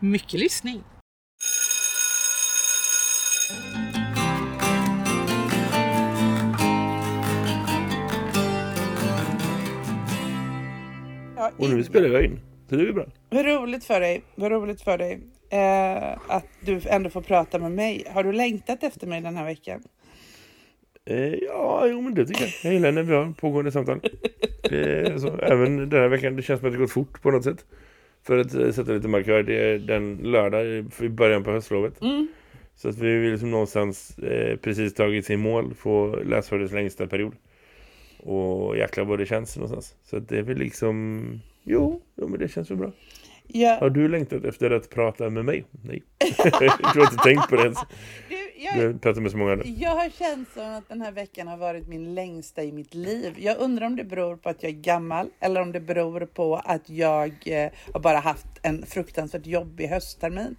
Mycket lyssning. Ja, Och nu spelar jag in. Så det är bra. Vad roligt för dig. Vad roligt för dig. Eh, att du ändå får prata med mig. Har du längtat efter mig den här veckan? Eh, ja, jo, men det tycker jag. Jag gillar när vi har pågående samtal. Eh, så, även den här veckan, det känns som att det gått fort på något sätt. För att eh, sätta lite markör, det är den lördag i början på höstlovet. Mm. Så att vi vill liksom någonstans eh, precis tagit sig i mål få läsårets längsta period. Och jäkla vad det känns någonstans. Så att det är väl liksom, jo, jo men det känns väl bra. Ja, Har du längtat efter att prata med mig? Nej. jag tror inte tänkt på det ens. du, jag, pratar med så många jag har som att den här veckan har varit min längsta i mitt liv. Jag undrar om det beror på att jag är gammal eller om det beror på att jag eh, har bara haft en fruktansvärt jobbig hösttermin.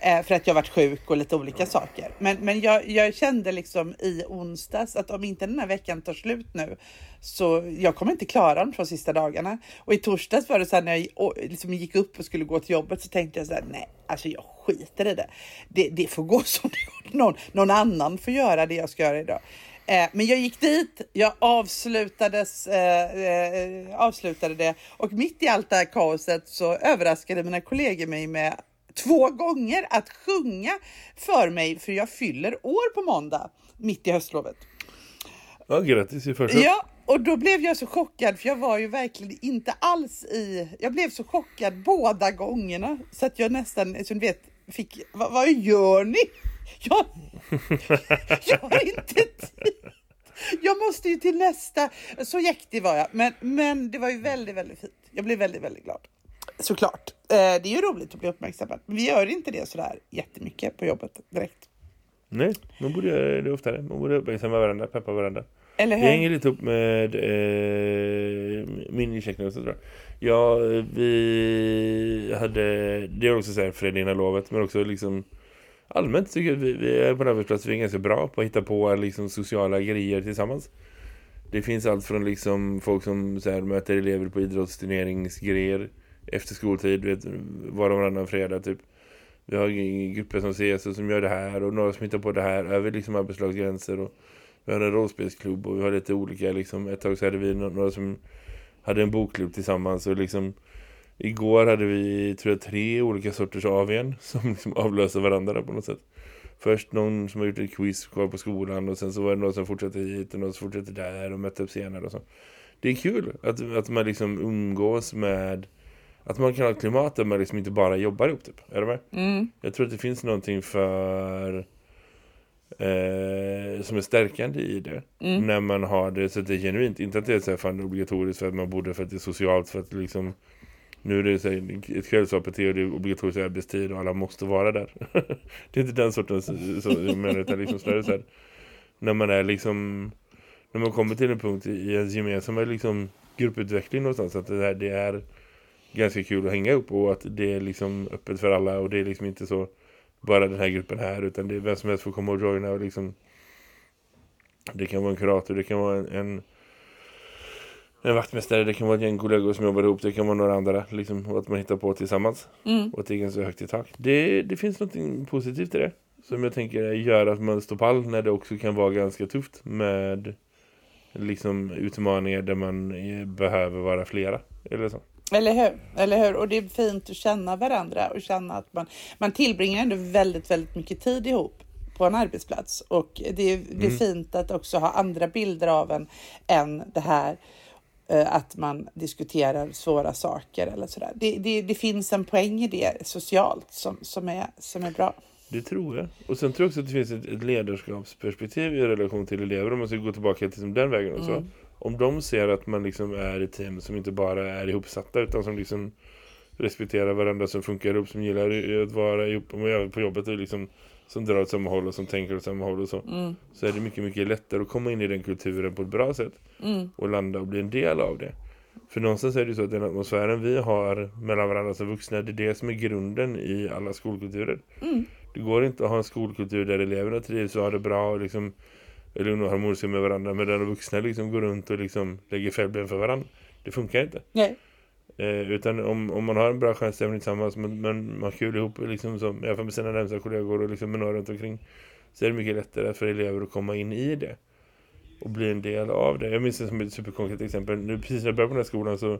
Eh, för att jag varit sjuk och lite olika saker. Men, men jag, jag kände liksom i onsdags att om inte den här veckan tar slut nu så jag kommer inte klara de två sista dagarna. Och i torsdags var det så här när jag liksom gick upp och skulle gå till jobbet så tänkte jag så här, nej, alltså jag skiter i det. Det, det får gå som det går. Någon, någon annan får göra det jag ska göra idag. Eh, men jag gick dit, jag avslutades, eh, eh, avslutade det och mitt i allt det här kaoset så överraskade mina kollegor mig med två gånger att sjunga för mig för jag fyller år på måndag mitt i höstlovet. Ja, grattis i första. Ja, och då blev jag så chockad för jag var ju verkligen inte alls i... Jag blev så chockad båda gångerna så att jag nästan, som du vet, fick... Vad, vad gör ni? Jag, jag har inte tid. Jag måste ju till nästa. Så jäktig var jag. Men, men det var ju väldigt, väldigt fint. Jag blev väldigt, väldigt glad. Såklart. Eh, det är ju roligt att bli uppmärksammad. Men vi gör inte det sådär jättemycket på jobbet direkt. Nej, man borde göra det oftare. Man borde uppmärksamma varandra, peppa varandra. Eller Det hur? hänger lite upp med eh, min incheckning också tror jag. Ja, vi hade, det är också så här fredag lovet, men också liksom allmänt tycker jag att vi, vi är på en arbetsplats vi är ganska bra på att hitta på liksom sociala grejer tillsammans. Det finns allt från liksom folk som så här, möter elever på idrottsturneringsgrejer efter skoltid, vet, var och varannan fredag typ. Vi har grupper som ses och som gör det här och några som hittar på det här över liksom arbetslagsgränser och vi har en rollspelsklubb och vi har lite olika liksom, ett tag så hade vi några som hade en bokklubb tillsammans och liksom igår hade vi tror jag tre olika sorters AWn som liksom avlöser varandra på något sätt. Först någon som har gjort ett quiz kvar på skolan och sen så var det någon som fortsatte hit och någon som fortsatte där och mötte upp senare och så. Det är kul att, att man liksom umgås med att man kan ha ett klimat där man liksom inte bara jobbar ihop typ. Är du med? Mm. Jag tror att det finns någonting för eh, som är stärkande i det. Mm. När man har det så att det är genuint. Inte att det är så här fan obligatoriskt för att man borde för att det är socialt för att liksom nu är det så här, ett kvällsAPT och det är obligatorisk arbetstid och alla måste vara där. det är inte den sortens så, jag menar utan liksom snarare så här, när man är liksom när man kommer till en punkt i ens gemensamma liksom grupputveckling någonstans att det, här, det är ganska kul att hänga upp och att det är liksom öppet för alla och det är liksom inte så bara den här gruppen här utan det är vem som helst får komma och joina och liksom det kan vara en kurator, det kan vara en, en en vaktmästare, det kan vara gäng kollegor som jobbar ihop, det kan vara några andra liksom, och att man hittar på tillsammans Mm. och att det är ganska högt i tak. Det, det finns något positivt i det som jag tänker gör att man står pall när det också kan vara ganska tufft med liksom utmaningar där man eh, behöver vara flera eller så. Eller hur? Eller hur? Och det är fint att känna varandra och känna att man, man tillbringar ändå väldigt, väldigt mycket tid ihop på en arbetsplats. Och det är, det är fint att också ha andra bilder av en än det här eh, att man diskuterar svåra saker eller sådär. Det, det, det finns en poäng i det socialt som, som, är, som är bra. Det tror jag. Och sen tror jag också att det finns ett, ett ledarskapsperspektiv i relation till elever om man ska gå tillbaka till den vägen också. Mm. Om de ser att man liksom är ett team som inte bara är ihopsatta utan som liksom respekterar varandra, som funkar ihop, som gillar att vara ihop på jobbet och liksom som drar åt samma håll och som tänker åt samma håll och så. Mm. Så är det mycket, mycket lättare att komma in i den kulturen på ett bra sätt. Mm. Och landa och bli en del av det. För någonstans är det så att den atmosfären vi har mellan varandra som vuxna, det är det som är grunden i alla skolkulturer. Mm. Det går inte att ha en skolkultur där eleverna trivs och har det bra och liksom är lugna och harmoniska med varandra. Men där de vuxna liksom går runt och liksom lägger fällben för varandra. Det funkar inte. Nej. Eh, utan om, om man har en bra chanstämning tillsammans men, men man kul ihop liksom som, i alla fall med sina närmsta kollegor och liksom med några runt omkring så är det mycket lättare för elever att komma in i det och bli en del av det. Jag minns det som ett superkonkret exempel. Nu, precis när jag började på den här skolan så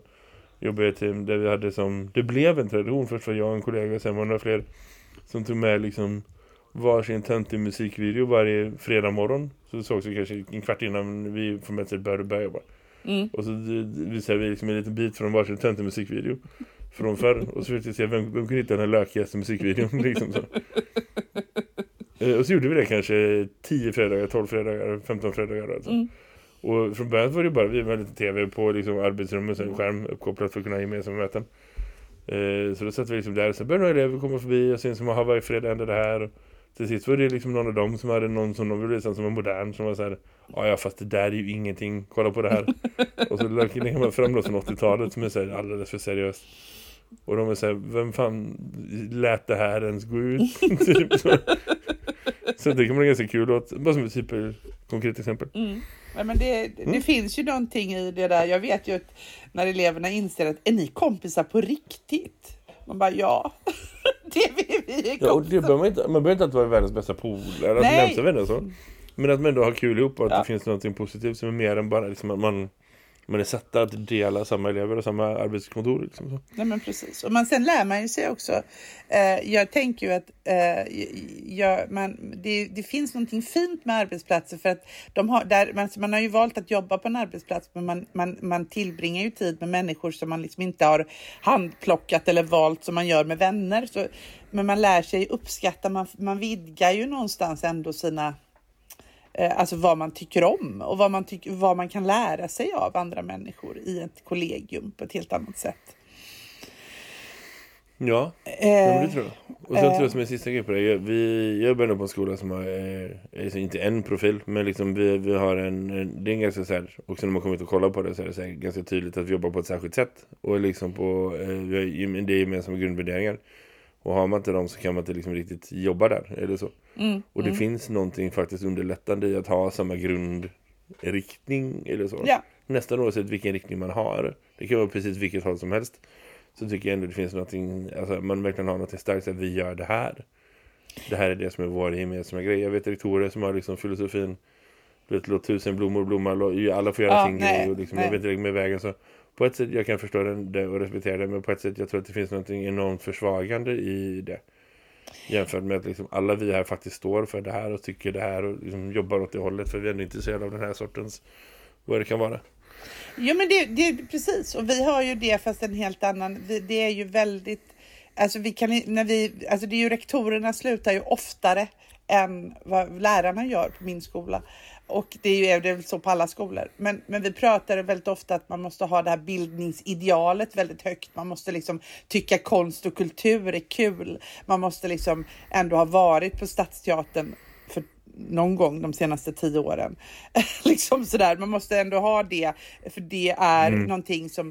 jobbade jag i team där vi hade som, det blev en tradition. Först var jag och en kollega och sen var några fler som tog med liksom varsin töntig musikvideo varje fredag morgon. Så det sågs vi kanske en kvart innan vi formellt sett började börja jobba. Mm. Och så visade vi liksom en liten bit från varsin töntig musikvideo från förr. Och så försökte jag se vem, vem kunde hitta den lökigaste musikvideon. Liksom så. Eh, Och så gjorde vi det kanske 10 fredagar, 12 fredagar, 15 fredagar. Alltså. Mm. Och från början var det bara vi med lite tv på liksom, arbetsrummet och en skärm uppkopplat för att kunna ha gemensamma möten. Eh, så då satt vi liksom där. Sen började några elever komma förbi och sen som har varje fredag hände det här. Till sist var det liksom någon av dem som hade någon som de ville visa som var modern som var så här, ja ja fast det där är ju ingenting, kolla på det här. och så lägger man fram något från 80-talet som är så här, alldeles för seriöst. Och de är så här, vem fan lät det här ens gå ut? typ så. så det kan vara ganska kul åt, bara som ett super konkret exempel. Mm. Ja, men det, det Mm. finns ju någonting i det där. Jag vet ju att när eleverna inser att är ni kompisar på riktigt? Man bara ja, det är vi, är Ja, och det behöver man, inte, man behöver inte vara världens bästa polare, alltså Nej. vänner så. Men att man ändå har kul ihop och att Ja. det finns något positivt som är mer än bara liksom att man, man är satta att dela samma elever och samma arbetskontor. Liksom. Nej, men precis. Och man, sen lär man ju sig också. Eh, jag tänker ju att eh, jag, man, det, det finns någonting fint med arbetsplatser för att de har, där, man, man har ju valt att jobba på en arbetsplats men man, man, man tillbringar ju tid med människor som man liksom inte har handplockat eller valt som man gör med vänner. Så, men man lär sig uppskatta, man, man vidgar ju någonstans ändå sina eh, Alltså vad man tycker om och vad man, tycker, vad man kan lära sig av andra människor i ett kollegium på ett helt annat sätt. Ja, Eh, det tror jag. Och sen eh. tror jag som en sista grej på det. Jag, vi, jag började på en skola som har, eh, alltså inte en profil, men liksom vi, vi har en, en, det är en ganska så här, också när man kommer ut och kollar på det så är det så här, ganska tydligt att vi jobbar på ett särskilt sätt. Och liksom på, eh, vi har, det är gemensamma grundvärderingar. Och har man inte dem så kan man inte liksom riktigt jobba där, eller så. Mm, Och det finns någonting faktiskt underlättande i att ha samma grundriktning eller så. Ja. Nästan oavsett vilken riktning man har. Det kan vara precis vilket håll som helst. Så tycker jag ändå det finns någonting, alltså man verkligen har något starkt att vi gör det här. Det här är det som är vår gemensamma grej. Jag vet rektorer som har liksom filosofin låt tusen blommor blomma, alla får göra Ja, sin nej, grej och liksom, jag vet inte med vägen så på ett sätt jag kan förstå den, det och respektera det men på ett sätt jag tror att det finns något enormt försvagande i det jämfört med att liksom alla vi här faktiskt står för det här och tycker det här och liksom jobbar åt det hållet för vi är ändå intresserade av den här sortens vad det kan vara. Jo men det, det precis och vi har ju det fast en helt annan. Vi, det är ju väldigt, alltså vi kan när vi, alltså det är ju rektorerna slutar ju oftare än vad lärarna gör på min skola. Och det är ju det är väl så på alla skolor. Men, men vi pratar väldigt ofta att man måste ha det här bildningsidealet väldigt högt. Man måste liksom tycka konst och kultur är kul. Man måste liksom ändå ha varit på Stadsteatern någon gång de senaste tio åren. liksom sådär. Man måste ändå ha det, för det är någonting som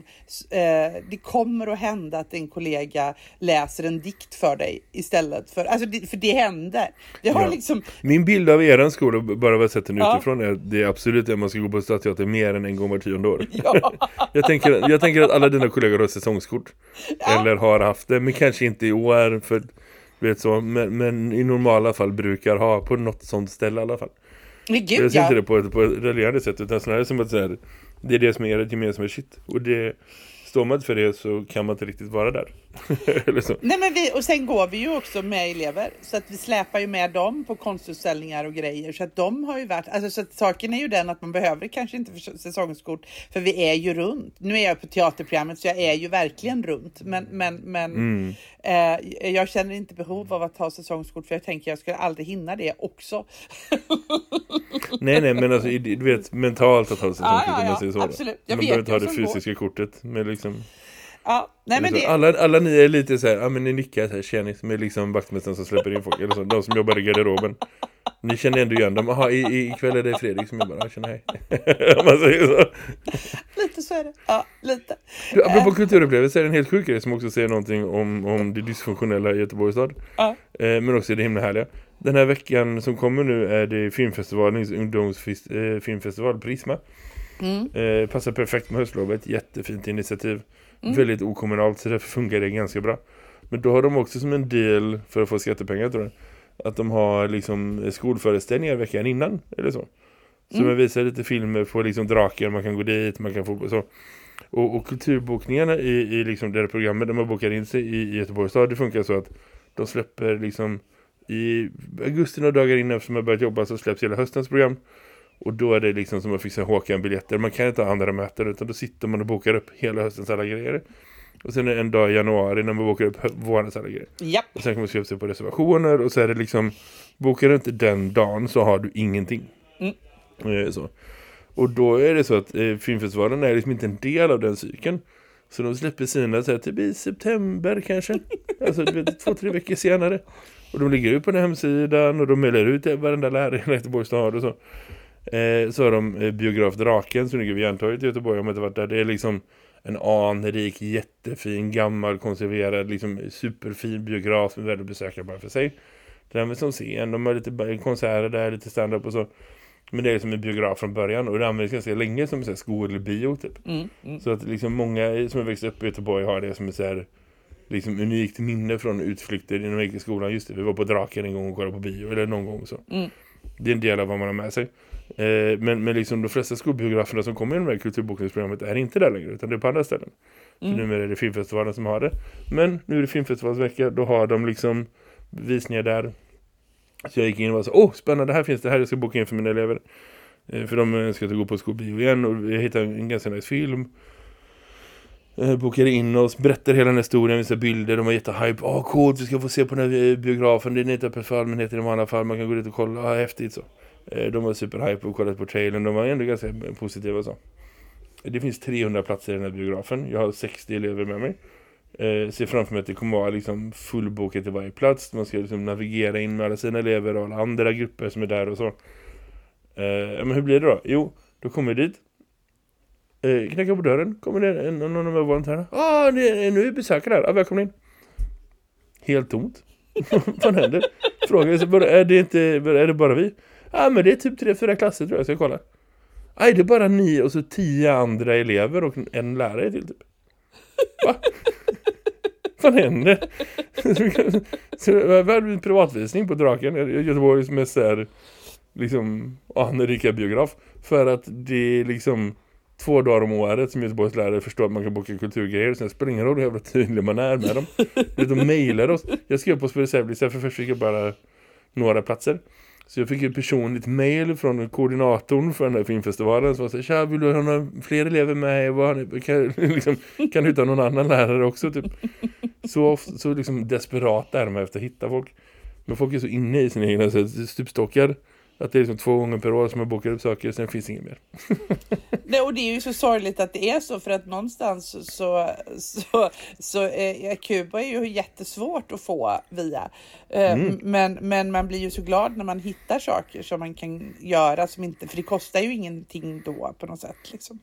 eh, det kommer att hända att en kollega läser en dikt för dig istället för, alltså det, för det händer. Det har Ja. liksom, Min bild av eran skola, bara vad jag sett den Ja. utifrån, är det är absolut att man ska gå på stadsteater mer än en gång var tionde år. ja, Jag tänker, jag tänker att alla dina kollegor har säsongskort. Eller har haft det, men kanske inte i år. För, vet så, men, men i normala fall brukar ha på något sånt ställe i alla fall. men jag gud ser ja. inte det på ett, på ett raljerande sätt, utan snarare som att så här, det är det som är ert gemensamma shit. Och det, står man inte för det så kan man inte riktigt vara där. Nej, men vi, och sen går vi ju också med elever så att vi släpar ju med dem på konstutställningar och grejer så att de har ju varit, alltså så att saken är ju den att man behöver kanske inte för säsongskort för vi är ju runt. Nu är jag på teaterprogrammet så jag är ju verkligen runt men, men, men Mm. eh, jag känner inte behov av att ta säsongskort för jag tänker jag skulle aldrig hinna det också. Nej, nej, men alltså, du vet, mentalt att ha säsongskort Ja, ja, om ja, man säger så. absolut. Jag Man vet behöver inte ha det fysiska kortet. Men liksom, Ja, nej men det... alla, alla ni är lite så här, ja men ni nickar så här, tjänis med liksom vaktmästaren som släpper in folk. Eller så, de som jobbar i garderoben. Ni känner ändå igen dem. Jaha, ikväll är det Fredrik som jobbar. Ja, känner hej. Om man säger så. Lite så är det. Ja, lite. Du, apropå kulturupplevelser, är det en helt sjuk grej som också säger någonting om, om det dysfunktionella i Göteborgs stad. Ja. Eh, men också det himla härliga. Den här veckan som kommer nu är det filmfestivalens ungdomsfilmfestival Prisma. Mm. Eh, passar perfekt med höstlovet, jättefint initiativ. Mm. Väldigt okommunalt så därför funkar det ganska bra. Men då har de också som en del för att få skattepengar tror jag. Att de har liksom skolföreställningar veckan innan eller så. Så Mm. man visar lite filmer på liksom drakar, man kan gå dit, man kan få så. Och, och kulturbokningarna i, i liksom det här programmet där man bokar in sig i, i Göteborgs stad, det funkar så att de släpper liksom i augusti några dagar innan eftersom man börjat jobba så släpps hela höstens program. Och då är det liksom som att fixa Håkan-biljetter. Man kan inte ha andra möten utan då sitter man och bokar upp hela höstens alla grejer. Och sen är det en dag i januari när man bokar upp vårens alla grejer. Japp. Och sen kan man skriva sig på reservationer och så är det liksom, bokar du inte den dagen så har du ingenting. Mm. Eh, så. Och då är det så att eh, filmfestivalen är liksom inte en del av den cykeln. Så de släpper sina så här, typ i september kanske. alltså två, tre veckor senare. Och de ligger ut på den hemsidan och de mejlar ut till varenda lärare i Göteborgs stad och så. Eh, så har de eh, biograf Draken som ligger vid Järntorget i Göteborg om jag inte varit där. Det är liksom en anrik, jättefin, gammal, konserverad, liksom superfin biograf som är värd att besöka bara för sig. Det där med som scen, de har lite konserter där, lite stand-up och så. Men det är liksom en biograf från början och det används ganska länge som en skolbio typ. Mm. Mm. Så att liksom många som har växt upp i Göteborg har det som ett så här, liksom unikt minne från utflykter inom Ekeskolan. Just det, vi var på Draken en gång och kollade på bio eller någon gång så. Mm. Det är en del av vad man har med sig. Eh, men, men liksom de flesta skolbiograferna som kommer i det här kulturbokningsprogrammet är inte där längre utan det är på andra ställen. Mm. För numera är det filmfestivalen som har det. Men nu är det filmfestivalsvecka, då har de liksom visningar där. Så jag gick in och var så, åh spännande, här finns det här jag ska boka in för mina elever. Eh, för de ska gå på skolbio igen och jag hittade en ganska nice film. Eh, bokade in oss, berättar hela den här historien, visar bilder, de var jättehype. Åh coolt, vi ska få se på den här eh, biografen, det är inte öppet för allmänheten i vanliga fall, man kan gå dit och kolla, ah, häftigt så. Eh, de var superhype och kollade på trailern, de var ändå ganska positiva och så. Det finns 300 platser i den här biografen, jag har 60 elever med mig. Eh, ser framför mig att det kommer vara liksom fullbokat i varje plats. Man ska liksom navigera in med alla sina elever och alla andra grupper som är där och så. Eh, ja, men hur blir det då? Jo, då kommer vi dit. Eh, knackar på dörren. Kommer det en, någon av de här volontärerna. Ja, ah, nu är besökare här. Ah, välkommen in. Helt tomt. Vad händer? Frågar så bara, är det inte är det bara vi? Ja, men det är typ tre, fyra klasser tror jag. Ska jag kolla. Nej, det är bara ni och så tio andra elever och en lärare till typ. Va? Vad händer? så, vi hade en privatvisning på Draken Göteborgs mest här, liksom anrika biograf för att det är liksom två dagar om året som Göteborgs lärare förstår att man kan boka kulturgrejer sen spelar det ingen roll hur jävla tydlig man är med dem. De mejlar oss. Jag skrev på reservlista för först fick jag bara några platser. Så jag fick ett personligt mejl från koordinatorn för den här filmfestivalen som var så här, Tja, vill du ha några fler elever med? Vad Kan, liksom, kan du hitta någon annan lärare också? Typ. Så, så liksom desperat är de efter att hitta folk. Men folk är så inne i sina egna stupstockar att det är liksom två gånger per år som jag bokar upp saker sen finns inget mer. Nej, och det är ju så sorgligt att det är så för att någonstans så, så, så, eh, Kuba är ju jättesvårt att få via. Eh, Mm. men, men man blir ju så glad när man hittar saker som man kan göra som inte, för det kostar ju ingenting då på något sätt liksom.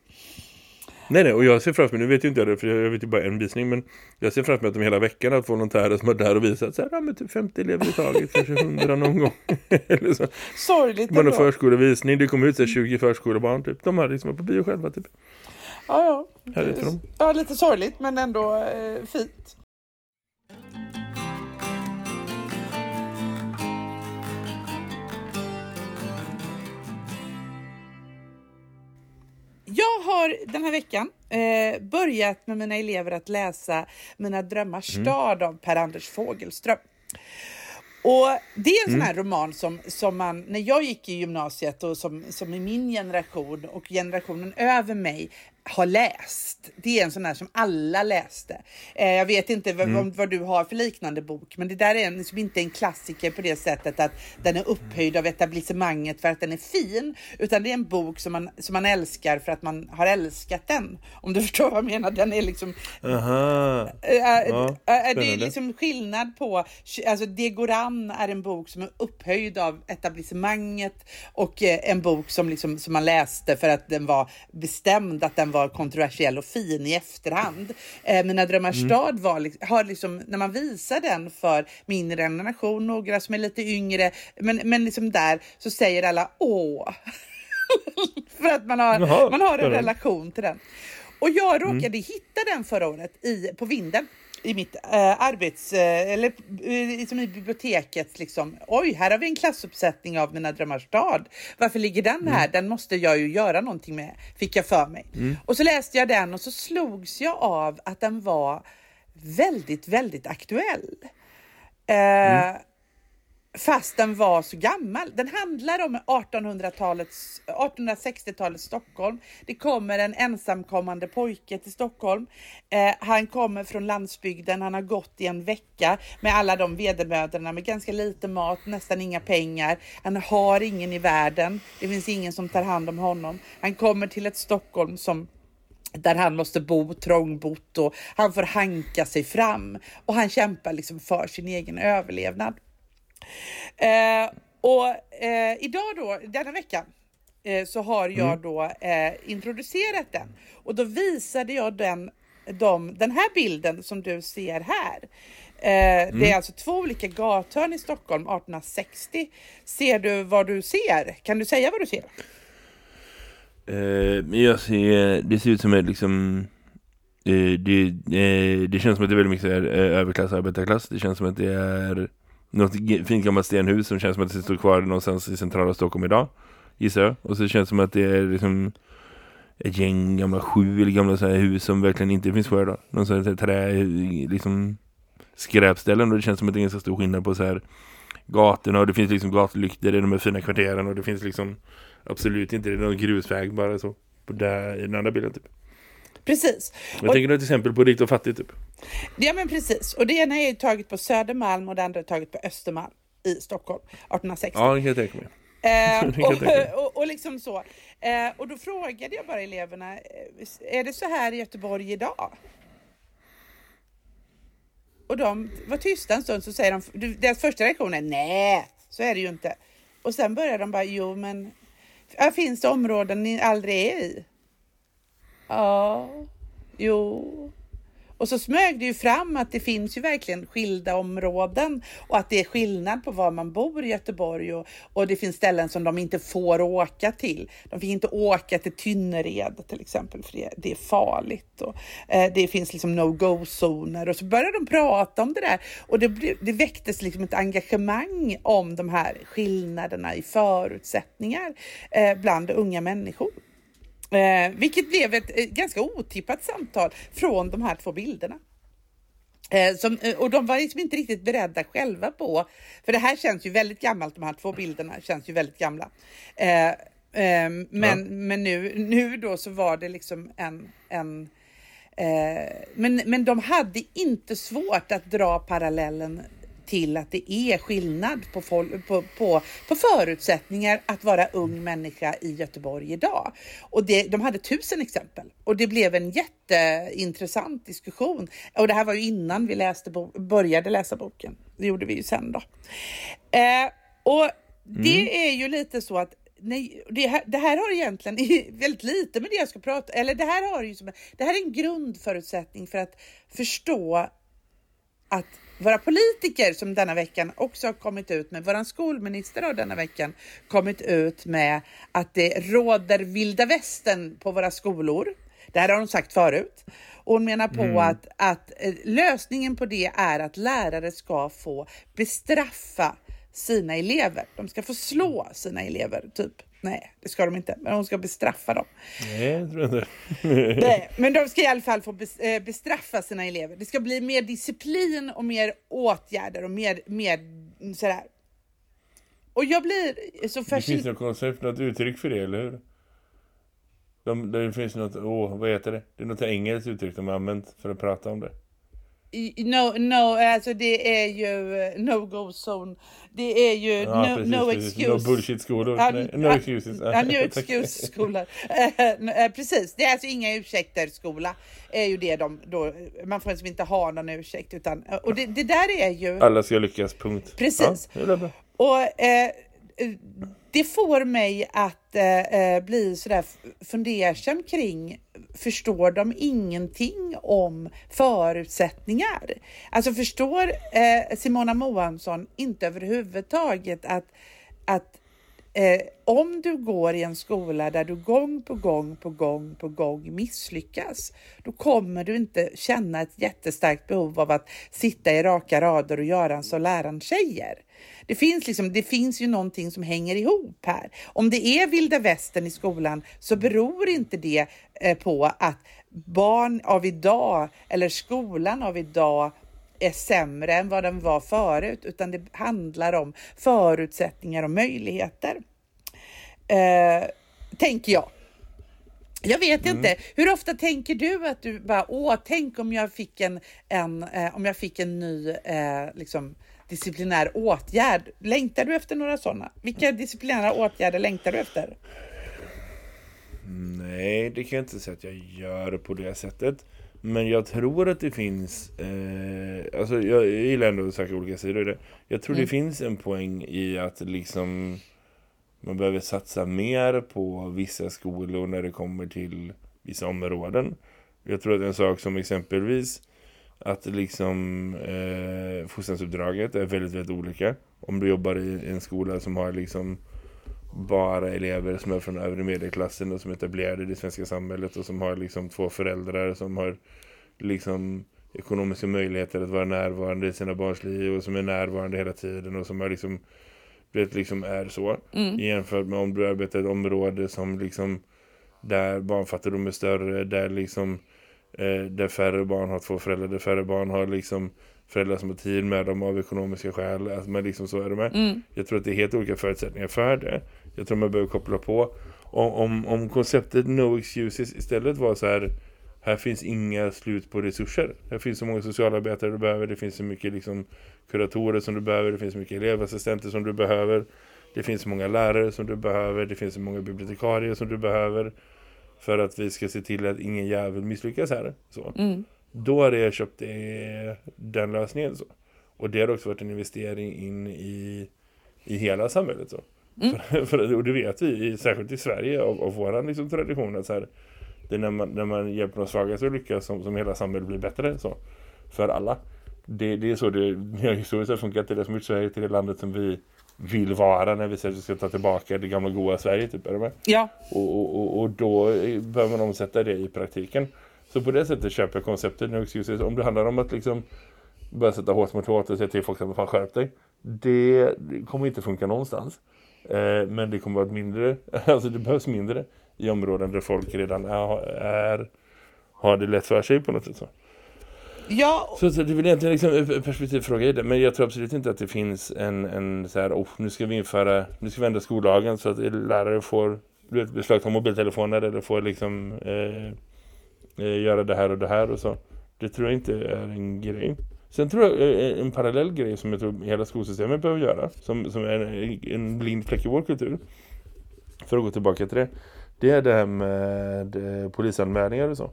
Nej, nej, och jag ser framför mig, nu vet ju inte jag det för jag vet ju bara en visning, men jag ser framför mig att de hela veckan att få volontärer som är där och visat så här, ja men typ 50 elever i taget, kanske 100 någon gång. Eller så. Sorgligt Man har förskolevisning, det kom ut så här 20 förskolebarn typ. De hade liksom varit på bio själva typ. Ja, ja. Härligt för dem. ja, lite sorgligt men ändå eh, fint. Jag har den här veckan eh, börjat med mina elever att läsa Mina drömmars stad av Per-Anders Fogelström. Och det är en sån här roman som, som man, när jag gick i gymnasiet och som, som i min generation och generationen över mig har läst. Det är en sån där som alla läste. Eh, jag vet inte vad, vad, vad du har för liknande bok, men det där är en som inte är en klassiker på det sättet att den är upphöjd av etablissemanget för att den är fin, utan det är en bok som man, som man älskar för att man har älskat den. Om du förstår vad jag menar. Den är liksom Aha. Äh, Ja, äh, det är liksom skillnad på, alltså Degoran är en bok som är upphöjd av etablissemanget och en bok som, liksom, som man läste för att den var bestämd att den var kontroversiell och fin i efterhand. Eh, Mina drömmars stad var, har liksom, när man visar den för min generation, några som är lite yngre, men, men liksom där så säger alla åh. för att man har, Jaha, man har en relation till den. Och jag råkade hitta den förra året i, på vinden i mitt eh, arbets... Eh, eller eh, som i biblioteket liksom. Oj, här har vi en klassuppsättning av Mina drömmars stad. Varför ligger den här? Den måste jag ju göra någonting med, fick jag för mig. Och så läste jag den och så slogs jag av att den var väldigt, väldigt aktuell. Eh, Fast den var så gammal. Den handlar om 1800-talets, 1860-talets Stockholm. Det kommer en ensamkommande pojke till Stockholm. Eh, han kommer från landsbygden. Han har gått i en vecka med alla de vedermödorna med ganska lite mat, nästan inga pengar. Han har ingen i världen. Det finns ingen som tar hand om honom. Han kommer till ett Stockholm som där han måste bo trångbott och han får hanka sig fram och han kämpar liksom för sin egen överlevnad. Eh, och eh, idag då, denna vecka, eh, så har jag då eh, introducerat den och då visade jag den, de, den här bilden som du ser här. Eh, Det är alltså två olika gathörn i Stockholm 1860. Ser du vad du ser? Kan du säga vad du ser? Eh, men jag ser, det ser ut som ett liksom det, eh, det känns som att det är väldigt mycket överklass och arbetarklass. Det känns som att det är något fint gammalt stenhus som känns som att det står kvar någonstans i centrala Stockholm idag. Gissar jag. Och så känns det som att det är liksom ett gäng gamla sju eller gamla så här hus som verkligen inte finns kvar idag. Någon sån här trä, liksom skräpställen och det känns som att det är ganska stor skillnad på så här gatorna och det finns liksom gatlyktor i de här fina kvarteren och det finns liksom absolut inte det är någon grusväg bara så på där, i den andra bilden typ. Precis. Jag Och- tänker ett exempel på rikt och fattigt typ. Ja men precis. Och det ena är ju taget på Södermalm och det andra är taget på Östermalm i Stockholm 1860. Ja, det kan jag tänka mig. Eh, och, och, och liksom så. Eh, och då frågade jag bara eleverna, eh, är det så här i Göteborg idag? Och de var tysta en stund så säger de, du- deras första reaktion är nej, så är det ju inte. Och sen börjar de bara, jo men finns det områden ni aldrig är i? Ja, jo. Och så smög det ju fram att det finns ju verkligen skilda områden och att det är skillnad på var man bor i Göteborg och, och det finns ställen som de inte får åka till. De fick inte åka till Tynnered till exempel för det, det är farligt och eh, det finns liksom no-go-zoner och så började de prata om det där och det, det väcktes liksom ett engagemang om de här skillnaderna i förutsättningar eh, bland unga människor. Eh, vilket blev ett eh, ganska otippat samtal från de här två bilderna. Eh, som, eh, och de var liksom inte riktigt beredda själva på, för det här känns ju väldigt gammalt, de här två bilderna känns ju väldigt gamla. Eh, eh, men men nu, nu då så var det liksom en, en eh, men, men de hade inte svårt att dra parallellen till att det är skillnad på, på, på, på förutsättningar att vara ung människa i Göteborg idag. Och det, de hade tusen exempel och det blev en jätteintressant diskussion. Och det här var ju innan vi läste började läsa boken. Det gjorde vi ju sen då. Eh, och det är ju lite så att Nej, det här, det här har egentligen väldigt lite med det jag ska prata eller det här har ju som, det här är en grundförutsättning för att förstå att våra politiker som denna veckan också har kommit ut med, våran skolminister har denna veckan kommit ut med att det råder vilda västern på våra skolor. Det här har hon sagt förut. Och hon menar på att, att eh, lösningen på det är att lärare ska få bestraffa sina elever. De ska få slå sina elever, typ. Nej, det ska de inte, men hon ska bestraffa dem. Nej, jag tror inte. Nej, men de ska i alla fall få eh, bestraffa sina elever. Det ska bli mer disciplin och mer åtgärder och mer, mer sådär. Och jag blir så Det finns fascinerad. något koncept, något uttryck för det, eller hur? De, det finns något, åh, vad heter det? Det är något engelskt uttryck de har använt för att prata om det. No, no, alltså det är ju eh, no-go zone. Det är ju Ja, no, precis, no precis. excuse. No bullshit-skolor. Ja, Nej, ja, no excuses. Ja, no Tack. excuse-skola. Eh, eh, Precis, det är alltså inga ursäkter-skola. är ju det de då, man får liksom inte ha någon ursäkt utan, och det, det där är ju... Alla ska lyckas, punkt. Precis. Ja. Och eh, det får mig att eh, eh bli sådär fundersam kring, förstår de ingenting om förutsättningar? Alltså förstår eh, Simona Moansson inte överhuvudtaget att, att eh, om du går i en skola där du gång på gång på gång på gång misslyckas, då kommer du inte känna ett jättestarkt behov av att sitta i raka rader och göra som läraren säger. Det finns, liksom, det finns ju någonting som hänger ihop här. Om det är vilda västern i skolan så beror inte det eh, på att barn av idag eller skolan av idag är sämre än vad den var förut, utan det handlar om förutsättningar och möjligheter. Eh, tänker jag. Jag vet inte. Hur ofta tänker du att du bara, åh, tänk om jag fick en, en, eh, om jag fick en ny eh, liksom, disciplinär åtgärd. Längtar du efter några sådana? Vilka disciplinära åtgärder längtar du efter? Nej, det kan jag inte säga att jag gör på det sättet. Men jag tror att det finns, eh, alltså jag, jag gillar ändå att söka olika sidor i det. Jag tror det finns en poäng i att liksom man behöver satsa mer på vissa skolor när det kommer till vissa områden. Jag tror att en sak som exempelvis att liksom eh, fostransuppdraget är väldigt, väldigt olika. Om du jobbar i en skola som har liksom bara elever som är från övre medelklassen och som är etablerade i det svenska samhället och som har liksom två föräldrar som har liksom ekonomiska möjligheter att vara närvarande i sina barns liv och som är närvarande hela tiden och som har liksom det liksom är så jämfört med om du arbetar i ett område som liksom där barnfattigdom är större där liksom eh, där färre barn har två föräldrar där färre barn har liksom föräldrar som har tid med dem av ekonomiska skäl att man liksom så är det med. Jag tror att det är helt olika förutsättningar för det. Jag tror man behöver koppla på om, om, om konceptet no excuses istället var så här här finns inga slut på resurser. Här finns så många socialarbetare du behöver. Det finns så mycket liksom, kuratorer som du behöver. Det finns så mycket elevassistenter som du behöver. Det finns så många lärare som du behöver. Det finns så många bibliotekarier som du behöver. För att vi ska se till att ingen jävel misslyckas här. Så. Då hade jag köpt det, den lösningen. Så. Och det har också varit en investering in i, i hela samhället. Så. För, för, och det vet vi, särskilt i Sverige, av, av våran liksom, tradition. Att så här, det är när man, när man hjälper de svagaste att lyckas som, som hela samhället blir bättre. Så. För alla. Det, det är så det, det har historiskt funkat. Det är det som gjort Sverige till det landet som vi vill vara när vi säger att vi ska ta tillbaka det gamla goa Sverige. Typ, är du med? Ja, Och, och, och, då behöver man omsätta det i praktiken. Så på det sättet köper jag konceptet. No excuses. Om det handlar om att liksom börja sätta hårt mot hårt och säga till folk att fan skärp dig. Det, det kommer inte funka någonstans. Eh, men det kommer vara mindre, alltså det behövs mindre i områden där folk redan är, är har det lätt för sig på något sätt. Så, ja så, så det är väl egentligen liksom perspektivfråga i det. Men jag tror absolut inte att det finns en, en så här, oh, nu ska vi införa, nu ska vi ändra skollagen så att lärare får beslagta mobiltelefoner eller får liksom eh, eh, göra det här och det här och så. Det tror jag inte är en grej. Sen tror jag eh, eh, en parallell grej som jag tror hela skolsystemet behöver göra, som, som är en, en blind fläck i vår kultur, för att gå tillbaka till det, det är det här med polisanmälningar och så.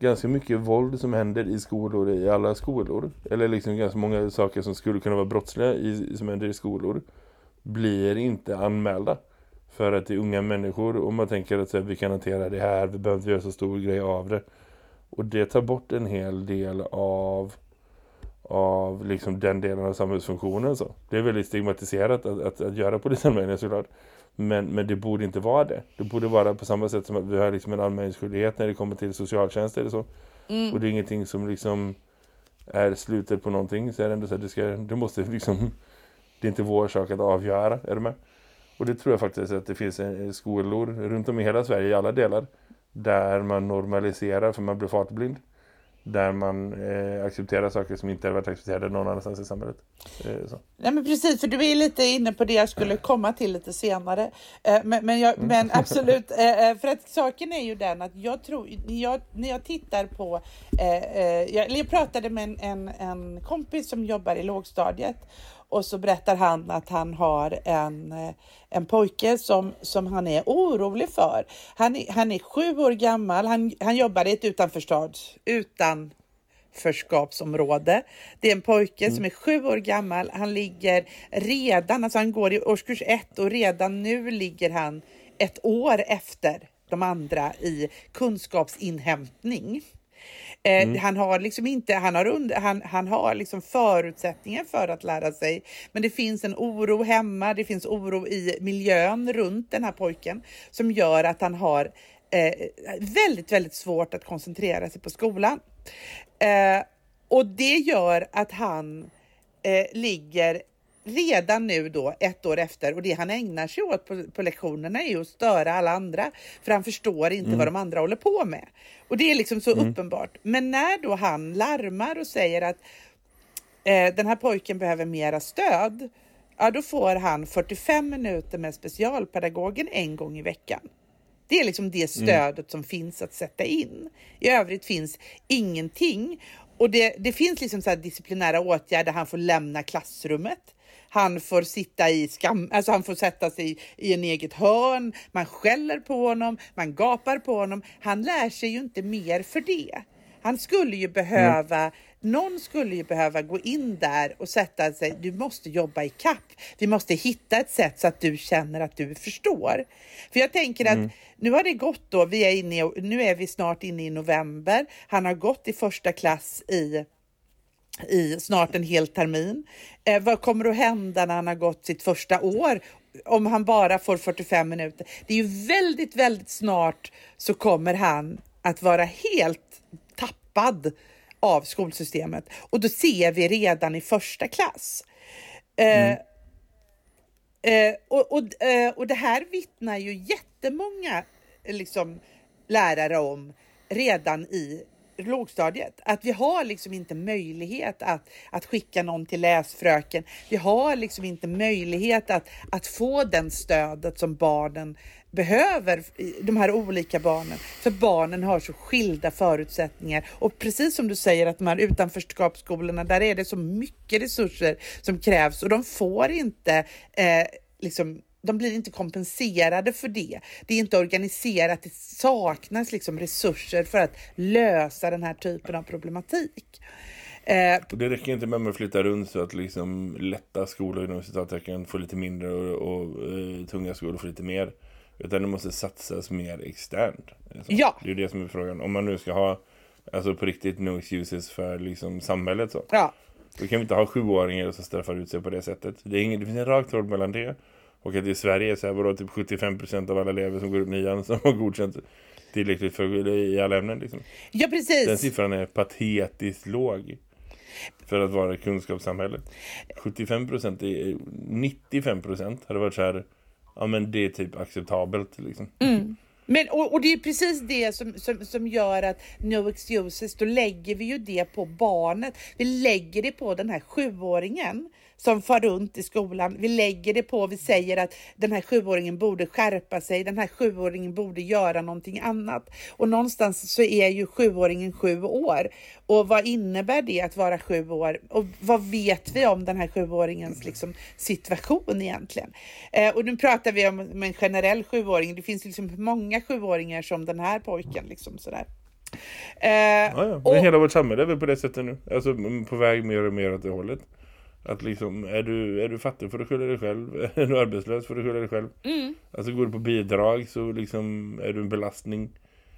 Ganska mycket våld som händer i skolor, i alla skolor, eller liksom ganska många saker som skulle kunna vara brottsliga i, som händer i skolor, blir inte anmälda. För att det är unga människor och man tänker att så här, vi kan hantera det här, vi behöver inte göra så stor grej av det. Och det tar bort en hel del av av liksom den delen av samhällsfunktionen. Så. Det är väldigt stigmatiserat att, att, att göra polisanmälningar såklart. Men, men det borde inte vara det. Det borde vara på samma sätt som att vi har liksom en anmälningsskyldighet när det kommer till socialtjänst eller så. Och det är ingenting som liksom är slutet på någonting. Så är det ändå så att det, ska, det måste liksom... Det är inte vår sak att avgöra, är du med? Och det tror jag faktiskt att det finns skolor runt om i hela Sverige i alla delar där man normaliserar för man blir fartblind. Där man eh, accepterar saker som inte har varit accepterade någon annanstans i samhället. Eh. Nej men precis, för du är lite inne på det jag skulle komma till lite senare. Eh, men, men, jag, men absolut, eh, eh, för att saken är ju den att jag tror, jag, när jag tittar på, eh, jag, jag pratade med en, en, en kompis som jobbar i lågstadiet och så berättar han att han har en, eh, en pojke som, som han är orolig för. Han, är- han är sju år gammal, han, han jobbar i ett utanförstad, utanförskapsområde. Det är en pojke som är sju år gammal. Han ligger redan, alltså han går i årskurs ett och redan nu ligger han ett år efter de andra i kunskapsinhämtning. Eh, Han har liksom inte, han har, under, han, han har liksom förutsättningar för att lära sig. Men det finns en oro hemma, det finns oro i miljön runt den här pojken som gör att han har eh, väldigt, väldigt svårt att koncentrera sig på skolan. Eh, och det gör att han eh, ligger redan nu då ett år efter och det han ägnar sig åt på, på lektionerna är ju att störa alla andra för han förstår inte vad de andra håller på med. Och det är liksom så uppenbart. Men när då han larmar och säger att eh, den här pojken behöver mera stöd, ja då får han 45 minuter med specialpedagogen en gång i veckan. Det är liksom det stödet som finns att sätta in. I övrigt finns ingenting. Och det, det finns liksom så här disciplinära åtgärder. Han får lämna klassrummet. Han får sitta i skam, alltså han får sätta sig i, en eget hörn. Man skäller på honom, man gapar på honom. Han lär sig ju inte mer för det. Han skulle ju behöva, någon skulle ju behöva gå in där och sätta sig, du måste jobba i kapp. Vi måste hitta ett sätt så att du känner att du förstår. För jag tänker att nu har det gått då, vi är inne, i- nu är vi snart inne i november. Han har gått i första klass i i snart en hel termin. Eh, vad kommer att hända när han har gått sitt första år? Om han bara får 45 minuter. Det är ju väldigt, väldigt snart så kommer han att vara helt tappad av skolsystemet. Och då ser vi redan i första klass. Eh, eh, och, och, eh, och det här vittnar ju jättemånga liksom, lärare om redan i lågstadiet. Att vi har liksom inte möjlighet att, att skicka någon till läsfröken. Vi har liksom inte möjlighet att, att få den stödet som barnen behöver, de här olika barnen. För barnen har så skilda förutsättningar. Och precis som du säger att de här utanförskapsskolorna, där är det så mycket resurser som krävs och de får inte eh, liksom de blir inte kompenserade för det. Det är inte organiserat, det saknas liksom resurser för att lösa den här typen av problematik. Eh, det räcker inte med att flytta runt så att liksom lätta skolor inom citattecken får lite mindre och, och eh, tunga skolor får lite mer. Utan det måste satsas mer externt. Alltså, Ja. Det är det som är frågan. Om man nu ska ha alltså på riktigt no excuses för liksom samhället så. ja, Då kan vi inte ha sjuåringar som straffar ut sig på det sättet. Det, är ingen, det finns en rak tråd mellan det och att i Sverige så är vadå, typ 75% av alla elever som går upp nian som har godkänt tillräckligt för, i alla ämnen. Liksom. ja Den precis. siffran är patetiskt låg för att vara ett kunskapssamhälle. 75% är 95% hade varit så här ja men det är typ acceptabelt liksom. Men, och, och det är precis det som, som, som gör att no excuses, då lägger vi ju det på barnet. Vi lägger det på den här sjuåringen som far runt i skolan. Vi lägger det på, vi säger att den här sjuåringen borde skärpa sig, den här sjuåringen borde göra någonting annat. Och någonstans så är ju sjuåringen sju år. Och vad innebär det att vara sju år? Och vad vet vi om den här sjuåringens liksom, situation egentligen? Eh, och nu pratar vi om, om en generell sjuåring. Det finns liksom många sjuåringar som den här pojken. Liksom, sådär. Eh, Ja, ja. och- Men hela vårt samhälle är väl på det sättet nu. Alltså mm, på väg mer och mer åt det hållet. Att liksom, är du, är du fattig får du skylla dig själv. Är du arbetslös får du skylla dig själv. Mm. Alltså går du på bidrag så liksom är du en belastning.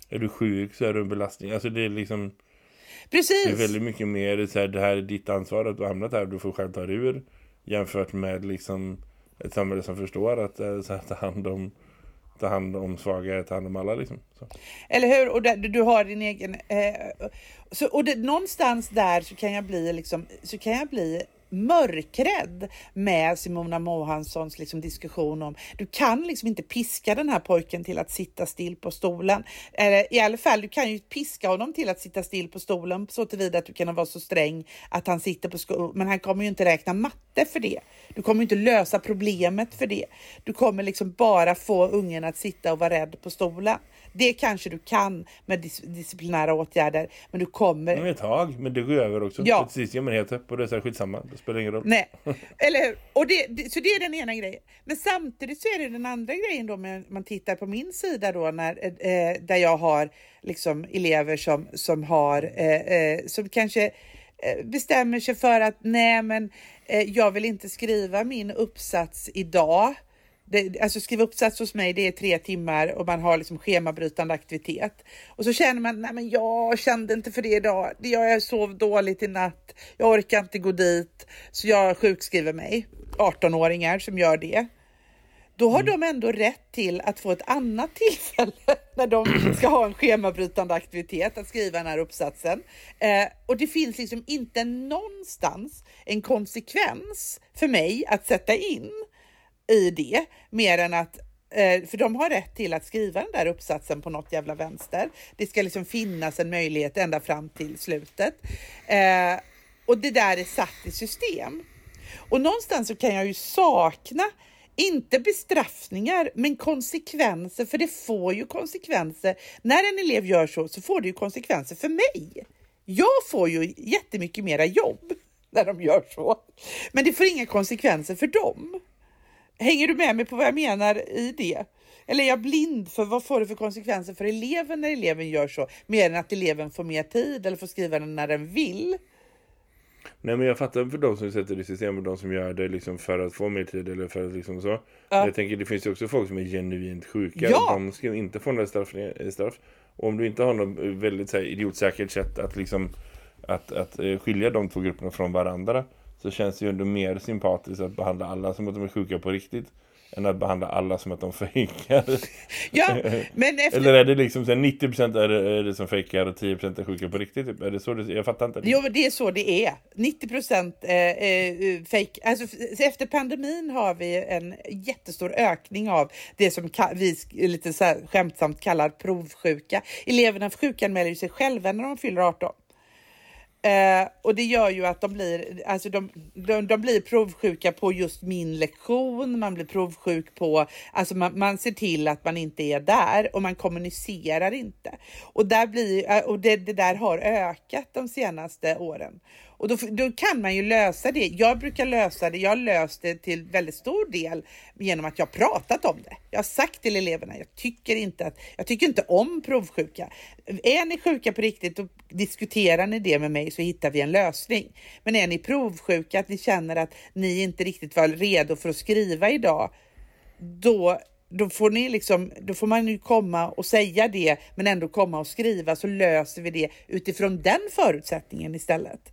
Är du sjuk så är du en belastning. Alltså det är liksom, det är precis. väldigt mycket mer så här, det här är ditt ansvar att du har hamnat här. Du får själv ta dig ur. Jämfört med liksom ett samhälle som förstår att eh, så här, ta hand om ta hand om svaga, ta hand om alla liksom. Så. Eller hur? Och där, du, du har din egen... Eh, så, och det, någonstans där så kan jag bli, liksom, så kan jag bli mörkrädd med Simona Mohanssons liksom diskussion om du kan liksom inte piska den här pojken till att sitta still på stolen. I alla fall, du kan ju piska honom till att sitta still på stolen så tillvida att du kan vara så sträng att han sitter på skolan, men han kommer ju inte räkna matte för det. Du kommer inte lösa problemet för det. Du kommer liksom bara få ungen att sitta och vara rädd på stolen. Det kanske du kan med dis disciplinära åtgärder, men du kommer... Ett tag, men det går över också. Ja. Sist gör man helt och det är så här skitsamma. Spelar ingen roll. Nej, eller hur? Och det, det, så det är den ena grejen. Men samtidigt så är det den andra grejen då, när man tittar på min sida då, när, eh, där jag har liksom elever som, som har, eh, eh, som kanske eh, bestämmer sig för att nej, men eh, jag vill inte skriva min uppsats idag. Det, alltså skriva uppsats hos mig, det är tre timmar och man har liksom schemabrytande aktivitet. Och så känner man, nej men jag kände inte för det idag. Jag sov dåligt i natt. Jag orkar inte gå dit, så jag sjukskriver mig. 18-åringar som gör det. Då har de ändå rätt till att få ett annat tillfälle när de ska ha en schemabrytande aktivitet att skriva den här uppsatsen. Eh, och det finns liksom inte någonstans en konsekvens för mig att sätta in i det, mer än att eh, för de har rätt till att skriva den där uppsatsen på något jävla vänster. Det ska liksom finnas en möjlighet ända fram till slutet. Eh, och det där är satt i system. Och någonstans så kan jag ju sakna inte bestraffningar, men konsekvenser, för det får ju konsekvenser. När en elev gör så, så får det ju konsekvenser för mig. Jag får ju jättemycket mera jobb när de gör så, men det får inga konsekvenser för dem. Hänger du med mig på vad jag menar i det? Eller är jag blind för vad får det för konsekvenser för eleven när eleven gör så? Mer än att eleven får mer tid eller får skriva den när den vill. Nej men jag fattar för de som sätter det i system och de som gör det liksom för att få mer tid eller för att liksom så. Ja. Jag tänker det finns ju också folk som är genuint sjuka. Ja. De ska inte få några straff, straff. Och om du inte har något väldigt så här, idiotsäkert sätt att liksom att, att eh, skilja de två grupperna från varandra så känns det ju ändå mer sympatiskt att behandla alla som att de är sjuka på riktigt än att behandla alla som att de fejkar. Ja, men efter... Eller är det liksom så 90% är det, är det som fejkar och 10% är sjuka på riktigt? Typ? Är det så det, jag fattar inte. Jo, det är så det är. 90% är eh, fejk. Alltså, efter pandemin har vi en jättestor ökning av det som vi lite så här skämtsamt kallar provsjuka. Eleverna sjukanmäler sig själva när de fyller 18. Eh, och det gör ju att de blir, alltså de, de, de, blir provsjuka på just min lektion, man blir provsjuk på, alltså man, man ser till att man inte är där och man kommunicerar inte. Och, där blir, eh, och det, det där har ökat de senaste åren. Och då, då, kan man ju lösa det. Jag brukar lösa det. Jag har löst det till väldigt stor del genom att jag pratat om det. Jag har sagt till eleverna, jag tycker inte att jag tycker inte om provsjuka. Är ni sjuka på riktigt och diskuterar ni det med mig så hittar vi en lösning. Men är ni provsjuka, att ni känner att ni inte riktigt var redo för att skriva idag, då då får, ni liksom, då får man ju komma och säga det, men ändå komma och skriva så löser vi det utifrån den förutsättningen istället.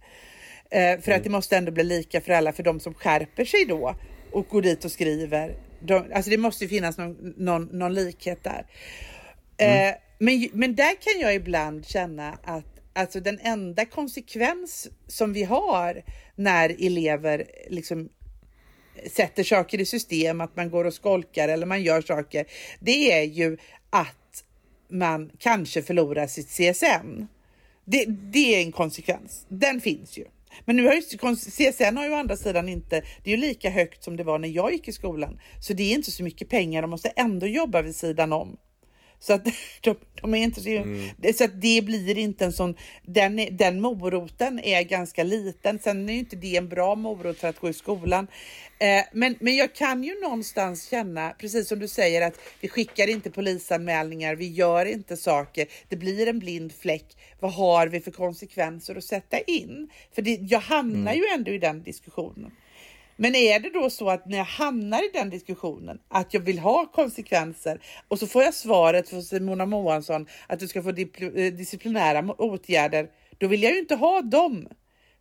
Eh, för mm. att det måste ändå bli lika för alla, för de som skärper sig då och går dit och skriver. De, alltså det måste ju finnas någon, någon, någon likhet där. Mm. Eh, men, men där kan jag ibland känna att alltså den enda konsekvens som vi har när elever liksom sätter saker i system, att man går och skolkar eller man gör saker, det är ju att man kanske förlorar sitt CSN. Det, det är en konsekvens. Den finns ju. Men nu har ju CSN har ju å andra sidan inte, det är ju lika högt som det var när jag gick i skolan. Så det är inte så mycket pengar, de måste ändå jobba vid sidan om. Så att de, de är inte så, mm. så att det blir inte en sån, den, den moroten är ganska liten. Sen är ju inte det en bra morot för att gå i skolan. Eh, men, men jag kan ju någonstans känna, precis som du säger, att vi skickar inte polisanmälningar, vi gör inte saker. Det blir en blind fläck. Vad har vi för konsekvenser att sätta in? För det, jag hamnar mm. ju ändå i den diskussionen. Men är det då så att när jag hamnar i den diskussionen att jag vill ha konsekvenser och så får jag svaret från Simona Moansson att du ska få eh, disciplinära åtgärder, då vill jag ju inte ha dem.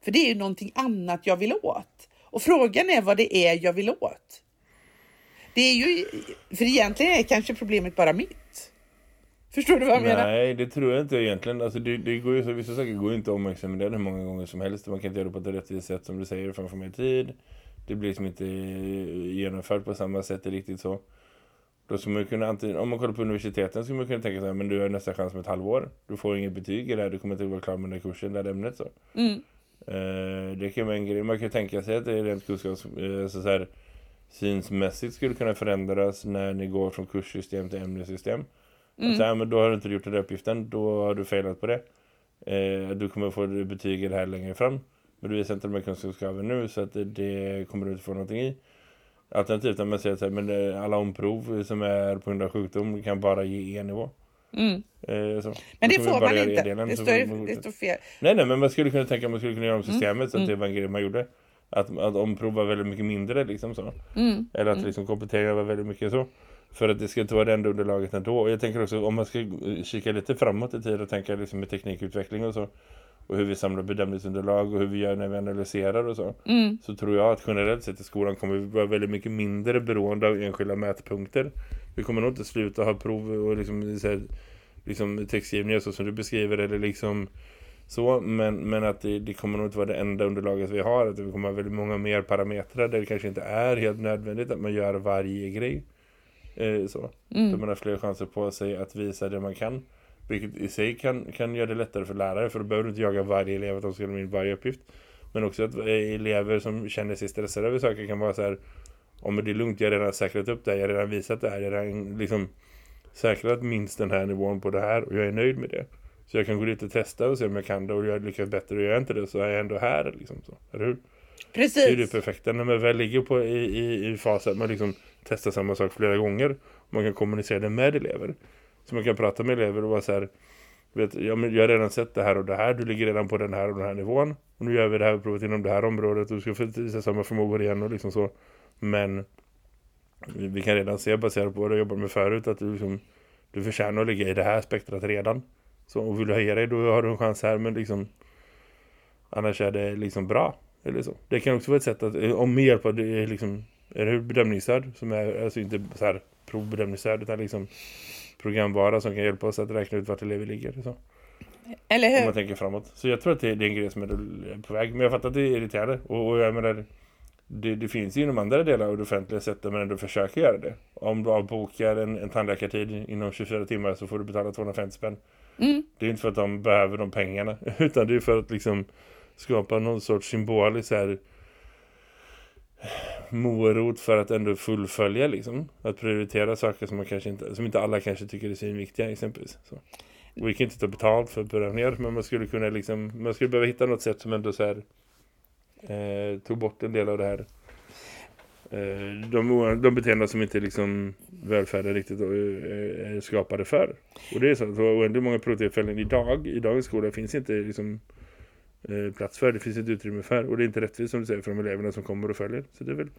För det är ju någonting annat jag vill åt. Och frågan är vad det är jag vill åt. Det är ju, för egentligen är kanske problemet bara mitt. Förstår du vad jag menar? Nej, det tror jag inte egentligen. Alltså det, det går ju så, vissa saker går ju inte att omexaminera hur många gånger som helst. Man kan inte göra det på ett rättvist sätt som du säger framför mer tid. Det blir liksom inte genomfört på samma sätt riktigt så. Då skulle man kunna, om man kollar på universiteten skulle man kunna tänka sig men du har nästa chans med ett halvår. Du får inget betyg i det här, du kommer inte vara klar med den kursen, det här ämnet så. Mm. Eh, det kan vara en grej. Man kan tänka sig att det är rent kunskaps, eh, så så här, synsmässigt skulle kunna förändras när ni går från kurssystem till ämnessystem. Mm. Att, ja, men då har du inte gjort den uppgiften, då har du failat på det. Eh, du kommer få betyg i det här längre fram. Men du visar inte de här kunskapskraven nu så att det, det kommer du inte få någonting i. Alternativt om man säger att men alla omprov som är på grund av sjukdom kan bara ge en nivå. Mm. Eh. Men det får man inte. E-delen, Det står, man- det står fel. Nej, nej, men man skulle kunna tänka att man skulle kunna göra om systemet så att mm. det var en grej man gjorde. Att, att omprova väldigt mycket mindre liksom så. Mm. Eller att liksom kompletteringar var väldigt mycket så. För att det ska inte vara det enda underlaget ändå. Och jag tänker också om man ska kika lite framåt i tid och tänka liksom med teknikutveckling och så. Och hur vi samlar bedömningsunderlag och hur vi gör när vi analyserar och så. Mm. Så tror jag att generellt sett i skolan kommer vi vara väldigt mycket mindre beroende av enskilda mätpunkter. Vi kommer nog inte sluta ha prov och liksom, så här, liksom textgivningar så som du beskriver eller liksom så, men, men att det, det kommer nog inte vara det enda underlaget vi har. Att vi kommer ha väldigt många mer parametrar där det kanske inte är helt nödvändigt att man gör varje grej. Eh, så. Mm. Då man har fler chanser på sig att visa det man kan. Vilket i sig kan, kan göra det lättare för lärare för då behöver du inte jaga varje elev att de ska lämna in varje uppgift. Men också att eh, elever som känner sig stressade över saker kan vara så här om det är lugnt, jag har redan säkrat upp det här, jag har redan visat det här, jag har redan liksom säkrat minst den här nivån på det här och jag är nöjd med det. Så jag kan gå dit och testa och se om jag kan det och jag lyckas bättre och gör jag inte det så är jag ändå här liksom så. Eller hur? Det är ju det Precis. perfekta när man väl ligger på i, i, i fas att man liksom testar samma sak flera gånger. Och man kan kommunicera det med elever. Så man kan prata med elever och vara så här. Vet, ja, men jag har redan sett det här och det här. Du ligger redan på den här och den här nivån. Och nu gör vi det här provet inom det här området. Och du ska få visa samma förmågor igen och liksom så. Men vi vi kan redan se baserat på vad du jobbar med förut att du, liksom, du förtjänar att ligga i det här spektrat redan. Så och vill du höja dig då har du en chans här men liksom annars är det liksom bra. Eller så. Det kan också vara ett sätt att, om med hjälp av det, är liksom, är det bedömningsstöd som är, alltså inte så här provbedömningsstöd utan liksom programvara som kan hjälpa oss att räkna ut vart elever ligger. Så, Eller om hur? man tänker framåt. Så jag tror att det, det är en grej som är på väg. Men jag fattar att det är irriterande. Och, och jag menar, det, det finns ju inom andra delar av det offentliga sätt där man ändå försöker göra det. Om du avbokar en, en tandläkartid inom 24 timmar så får du betala 250 spänn. Mm. Det är inte för att de behöver de pengarna utan det är för att liksom skapa någon sorts symbolisk så här morot för att ändå fullfölja liksom. Att prioritera saker som man kanske inte som inte alla kanske tycker är svinviktiga exempelvis. Så. Och vi kan inte ta betalt för prövningar men man skulle kunna liksom man skulle behöva hitta något sätt som ändå så här eh, tog bort en del av det här eh, de, de beteenden som inte liksom välfärden riktigt eh, är skapade för. Och det är så att det var oändligt många provtillfällen idag, i dagens skola finns inte liksom plats för, det finns inte utrymme för och det är inte rättvist som du säger för de eleverna som kommer och följer. Så det är väl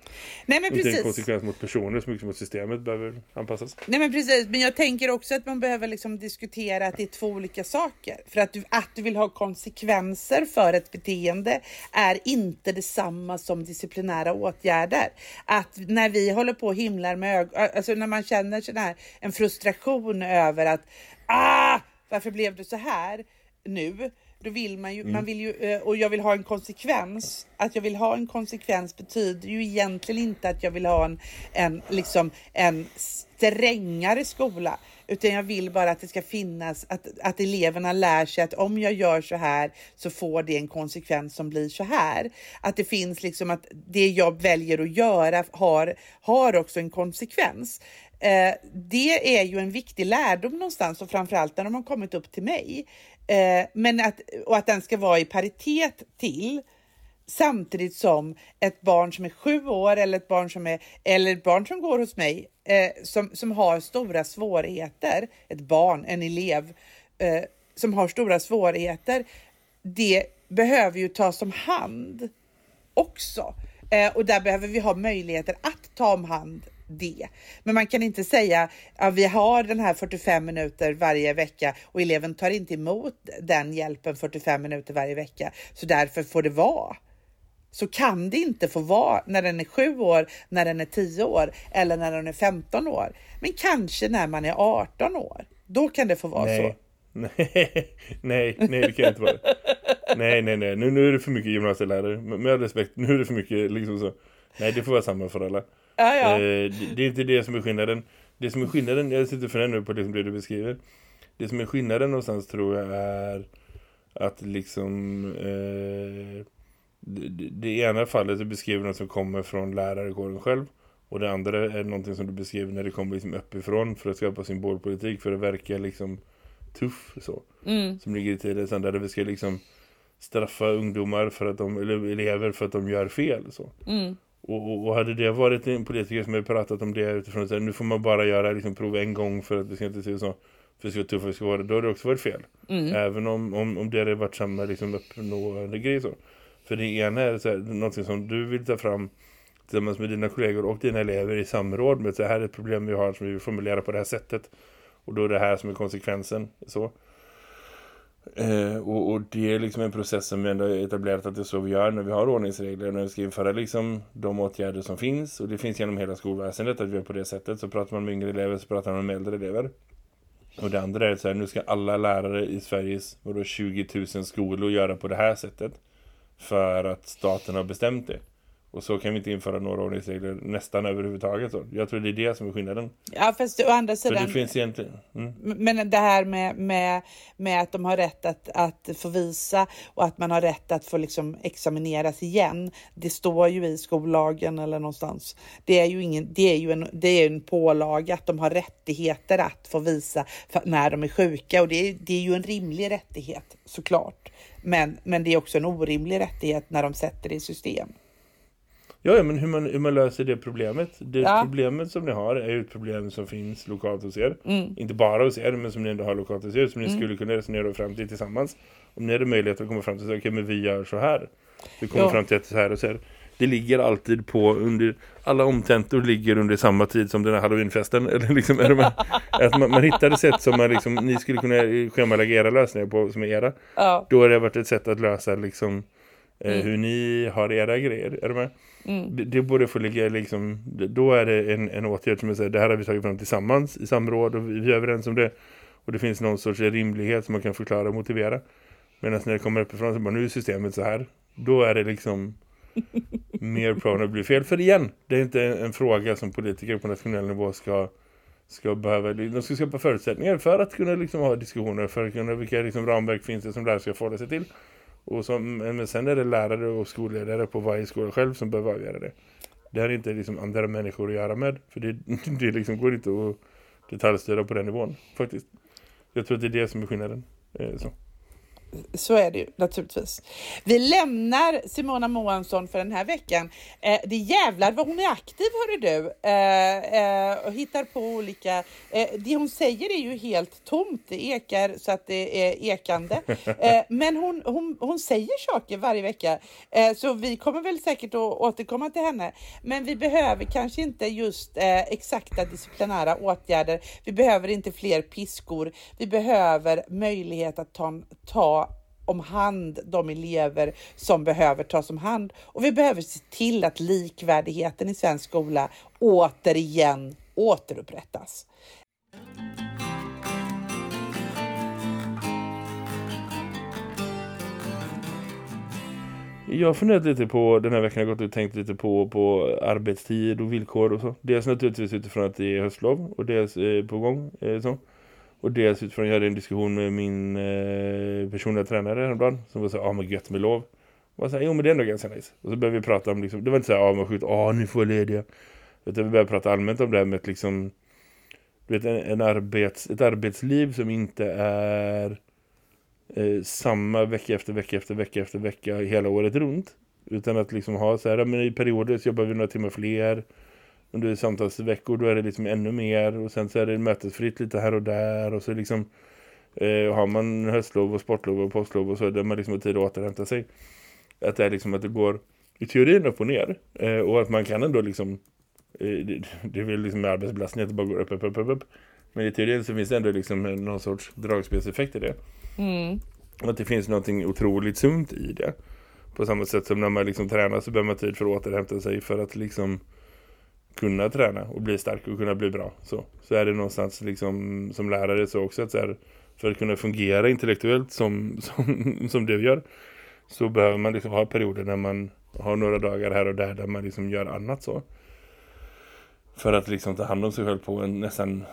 Nej men inte en precis. konsekvens mot personer så mycket mot systemet behöver anpassas. Nej men precis, men jag tänker också att man behöver liksom diskutera att det är två olika saker. För att du, att du vill ha konsekvenser för ett beteende är inte detsamma som disciplinära åtgärder. Att när vi håller på och himlar med ögon, alltså när man känner sån här, en frustration över att ah, varför blev du så här nu? Då vill man ju, man vill ju, eh, och jag vill ha en konsekvens. Att jag vill ha en konsekvens betyder ju egentligen inte att jag vill ha en, en, liksom, en strängare skola. Utan jag vill bara att det ska finnas, att, att eleverna lär sig att om jag gör så här så får det en konsekvens som blir så här. Att det finns liksom att det jag väljer att göra har, har också en konsekvens. Eh, det är ju en viktig lärdom någonstans och framförallt när de har kommit upp till mig. Eh, men att, och att den ska vara i paritet till samtidigt som ett barn som är sju år eller ett barn som, är, eller ett barn som går hos mig eh, som, som har stora svårigheter, ett barn, en elev eh, som har stora svårigheter, det behöver ju tas om hand också. Eh, och där behöver vi ha möjligheter att ta om hand det. Men man kan inte säga att vi har den här 45 minuter varje vecka och eleven tar inte emot den hjälpen 45 minuter varje vecka. Så därför får det vara. Så kan det inte få vara när den är sju år, när den är 10 år eller när den är 15 år. Men kanske när man är 18 år. Då kan det få vara nej. så. Nej, nej, nej, det kan inte vara. Nej, nej, nej. Nu, nu är det för mycket gymnasielärare. Med, med all respekt, nu är det för mycket liksom så. Nej, det får vara samma för alla. Ja, ja. Eh, det, det är inte det som är skillnaden. Det som är skillnaden, jag sitter för nu på det du beskriver. Det som är skillnaden någonstans tror jag är att liksom eh, det, det ena fallet du beskriver något som kommer från lärarkåren själv. Och det andra är någonting som du beskriver när det kommer liksom uppifrån för att skapa symbolpolitik för att verka liksom tuff så. Mm. Som ligger i tiden sen där vi ska liksom straffa ungdomar för att de, eller elever för att de gör fel så. Mm. Och, och, hade det varit en politiker som hade pratat om det utifrån att nu får man bara göra liksom, prov en gång för att vi ska inte se så för att det ska det ska vara det, då hade det också varit fel. Mm. Även om, om, om det hade varit samma liksom, uppnående grej så. För det ena är så här, någonting som du vill ta fram tillsammans med dina kollegor och dina elever i samråd med så här är ett problem vi har som vi vill formulera på det här sättet. Och då är det här som är konsekvensen. Så. Eh, och, och det är liksom en process som vi ändå har etablerat att det är så vi gör när vi har ordningsregler. När vi ska införa liksom de åtgärder som finns. Och det finns genom hela skolväsendet att vi gör på det sättet. Så pratar man med yngre elever så pratar man med äldre elever. Och det andra är så här, nu ska alla lärare i Sveriges vadå, 20 000 skolor göra på det här sättet. För att staten har bestämt det. Och så kan vi inte införa några ordningsregler nästan överhuvudtaget. Så. Jag tror det är det som är skillnaden. Ja, fast å andra För sidan... det finns egentligen... Mm. Men det här med, med, med att de har rätt att, att få visa och att man har rätt att få liksom examineras igen. Det står ju i skollagen eller någonstans. Det är ju, ingen, det är ju en, det är en pålaga att de har rättigheter att få visa för, när de är sjuka och det är, det är ju en rimlig rättighet såklart. Men, men det är också en orimlig rättighet när de sätter det i system. Ja, ja, men hur man, hur man löser det problemet. Det Ja. problemet som ni har är ju ett problem som finns lokalt hos er. Mm. Inte bara hos er, men som ni ändå har lokalt hos er. Som ni skulle kunna resonera fram till tillsammans. Om ni hade möjlighet att komma fram till att okay, men vi gör så här. Vi kommer Ja. fram till att så här och så här. Det ligger alltid på under alla omtentor ligger under samma tid som den här halloweenfesten eller liksom är med, att man, man hittade sätt som man liksom ni skulle kunna schemalägga era lösningar på som är era. Ja. Då har det varit ett sätt att lösa liksom eh, Mm. hur ni har era grejer. Är du med? Mm. Det, det borde få ligga liksom, då är det en, en åtgärd som jag säger, det här har vi tagit fram tillsammans i samråd och vi är överens om det. Och det finns någon sorts rimlighet som man kan förklara och motivera. Medan när det kommer uppifrån så bara, nu är systemet så här. Då är det liksom mer prone att bli fel. För igen, det är inte en, en fråga som politiker på nationell nivå ska, ska behöva, de ska skapa förutsättningar för att kunna liksom ha diskussioner, för att kunna, vilka liksom ramverk finns det som lärare ska förhålla sig till. Och som, men sen är det lärare och skolledare på varje skola själv som behöver avgöra det. Det har inte liksom andra människor att göra med. För det, det liksom går inte att detaljstyra på den nivån faktiskt. Jag tror att det är det som är skillnaden. Eh, Så. Så är det ju naturligtvis. Vi lämnar Simona Moansson för den här veckan. Eh, det är jävlar vad hon är aktiv hörru du. Eh, eh, och hittar på olika. Eh, det hon säger är ju helt tomt. Det ekar så att det är ekande. Eh, men hon, hon, hon säger saker varje vecka. Eh, så vi kommer väl säkert att återkomma till henne. Men vi behöver kanske inte just eh, exakta disciplinära åtgärder. Vi behöver inte fler piskor. Vi behöver möjlighet att ta, ta om hand de elever som behöver tas om hand. Och vi behöver se till att likvärdigheten i svensk skola återigen återupprättas. Jag har funderat lite på, den här veckan har gått och tänkt lite på, på arbetstid och villkor och så. Dels naturligtvis utifrån att det är höstlov och dels eh, på gång. Eh, så. Och dels utifrån jag hade en diskussion med min eh, personliga tränare häromdagen som var så ja ah, men gött med lov. Och jag sa, jo men det är ändå ganska nice. Och så började vi prata om, liksom, det var inte så här ah, avundsjukt, ja ah, nu får jag lediga. Utan vi började prata allmänt om det här med att liksom, du vet, en, en arbets, ett arbetsliv som inte är eh, samma vecka efter vecka efter vecka efter vecka hela året runt. Utan att liksom ha så här, men i perioder så jobbar vi några timmar fler. Under samtalsveckor då är det liksom ännu mer. Och sen så är det mötesfritt lite här och där. Och så liksom eh, har man höstlov och sportlov och påsklov och så där man liksom har tid att återhämta sig. Att det är liksom att det går i teorin upp och ner. Eh, och att man kan ändå liksom eh, det, det är väl liksom arbetsbelastning att det bara går upp, upp, upp, upp, upp. Men i teorin så finns det ändå liksom någon sorts dragspelseffekt i det. Mm. Att det finns något otroligt sunt i det. På samma sätt som när man liksom tränar så behöver man tid för att återhämta sig för att liksom kunna träna och bli stark och kunna bli bra. Så, så är det någonstans liksom som lärare så också att så här, för att kunna fungera intellektuellt som, som, som du gör så behöver man liksom ha perioder när man har några dagar här och där där man liksom gör annat så. För att liksom ta hand om sig själv på en nästan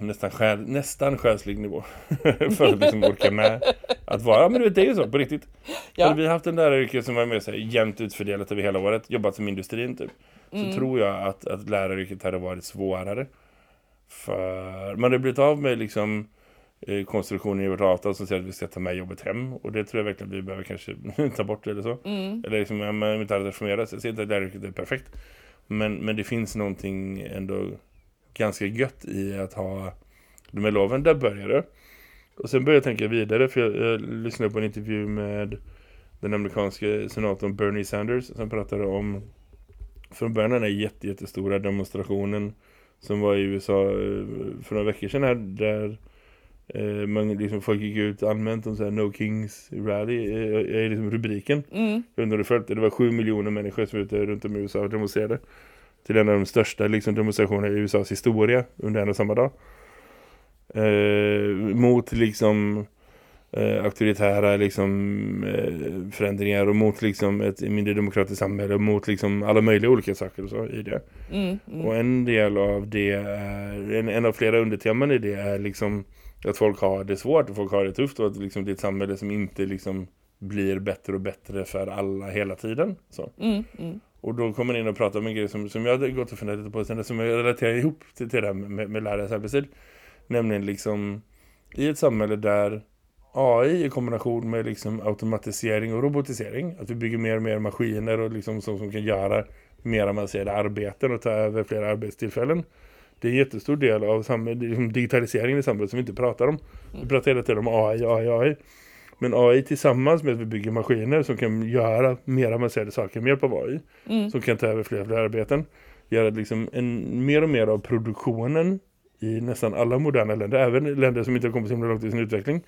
nästan, själ, nästan själslig nivå. för att liksom orka med att vara. Men du vet, det är ju så på riktigt. Ja. Hade vi haft en läraryrke som var med sig jämnt utfördelat över hela året, jobbat som industrin typ. Så tror jag att, att läraryrket hade varit svårare. För man hade blivit av med liksom eh, konstruktionen i vårt avtal som säger att vi ska ta med jobbet hem. Och det tror jag verkligen att vi behöver kanske ta bort eller så. Eller liksom, om inte hade reformerat. Jag säger inte att läraryrket är perfekt. Men, men det finns någonting ändå ganska gött i att ha de här loven. Där börjar det. Och sen börjar jag tänka vidare för jag, jag lyssnade på en intervju med den amerikanska senatorn Bernie Sanders som pratade om från början den här jätte, jättestora demonstrationen som var i USA eh, för några veckor sedan här där eh, man liksom folk gick ut allmänt om så här No Kings Rally eh, är liksom rubriken. Mm. Jag om du följt det. Det var sju miljoner människor som var ute runt om i USA och demonstrerade till en av de största liksom, demonstrationerna i USAs historia under en och samma dag. Eh, mot liksom eh, auktoritära liksom, eh, förändringar och mot liksom, ett mindre demokratiskt samhälle och mot liksom, alla möjliga olika saker och så i det. Mm. Mm. Och en del av det är, en, en av flera underteman i det är liksom att folk har det svårt och folk har det tufft och att liksom, det är ett samhälle som inte liksom blir bättre och bättre för alla hela tiden. Så. Mm. Och då kommer man in och pratar om en grej som, som jag hade gått och funderat lite på sen, som jag relaterar ihop till, till det här med, med lärares arbetstid. Nämligen liksom i ett samhälle där AI i kombination med liksom automatisering och robotisering, att vi bygger mer och mer maskiner och liksom som, som kan göra mer avancerade arbeten och ta över fler arbetstillfällen. Det är en jättestor del av samhället, liksom digitaliseringen i samhället som vi inte pratar om. Vi pratar hela tiden om AI, AI, AI. Men AI tillsammans med att vi bygger maskiner som kan göra mer avancerade saker med hjälp av AI. Mm. Som kan ta över fler och fler arbeten. Gör att liksom en, mer och mer av produktionen i nästan alla moderna länder, även länder som inte har kommit så långt i sin utveckling,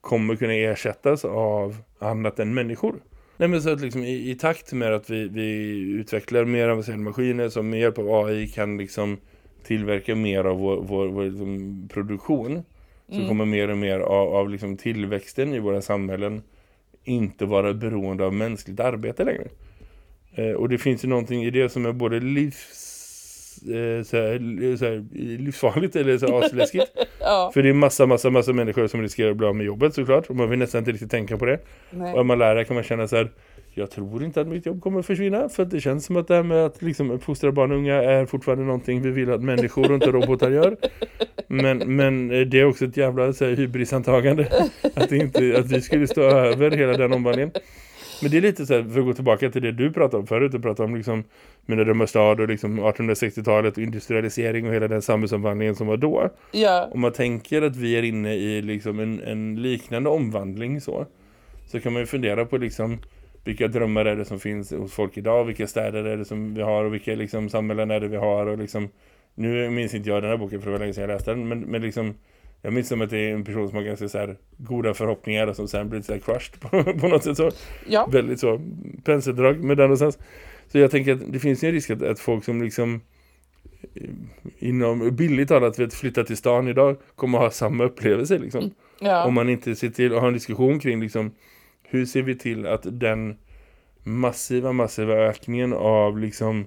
kommer kunna ersättas av annat än människor. Nej, men så att liksom i, i takt med att vi, vi utvecklar mer avancerade maskiner som med hjälp av AI kan liksom tillverka mer av vår, vår, vår liksom produktion så Mm. kommer mer och mer av, av liksom tillväxten i våra samhällen inte vara beroende av mänskligt arbete längre. Eh, och det finns ju någonting i det som är både livs, eh, så här, så här, livsfarligt eller så asläskigt. Ja. För det är massa, massa, massa människor som riskerar att bli av med jobbet såklart. Och man vill nästan inte riktigt tänka på det. Nej. Och om man lärare kan man känna så här, jag tror inte att mitt jobb kommer att försvinna. För att det känns som att det här med att liksom uppfostra barn och unga är fortfarande någonting vi vill att människor och inte robotar gör. Men, men eh, det är också ett jävla så här, hybrisantagande. Att, inte, att vi skulle stå över hela den omvandlingen. Men det är lite så här, för att gå tillbaka till det du pratade om förut. Du pratade om liksom Mina drömmar stad och liksom 1860-talet och industrialisering och hela den samhällsomvandlingen som var då. Ja. Om man tänker att vi är inne i liksom en, en liknande omvandling så, så kan man ju fundera på liksom vilka drömmar är det som finns hos folk idag, vilka städer är det som vi har och vilka liksom samhällen är det vi har och liksom, nu minns inte jag den här boken för det var länge sedan jag läste den, men, men liksom jag minns som att det är en person som har ganska så här goda förhoppningar och som sen blir så här crushed på, på något sätt så Ja. väldigt så penseldrag med den någonstans. Så jag tänker att det finns en risk att, att folk som liksom eh, inom billigt talat vet flytta till stan idag kommer ha samma upplevelse liksom. Ja. Om man inte ser till att ha en diskussion kring liksom hur ser vi till att den massiva, massiva ökningen av liksom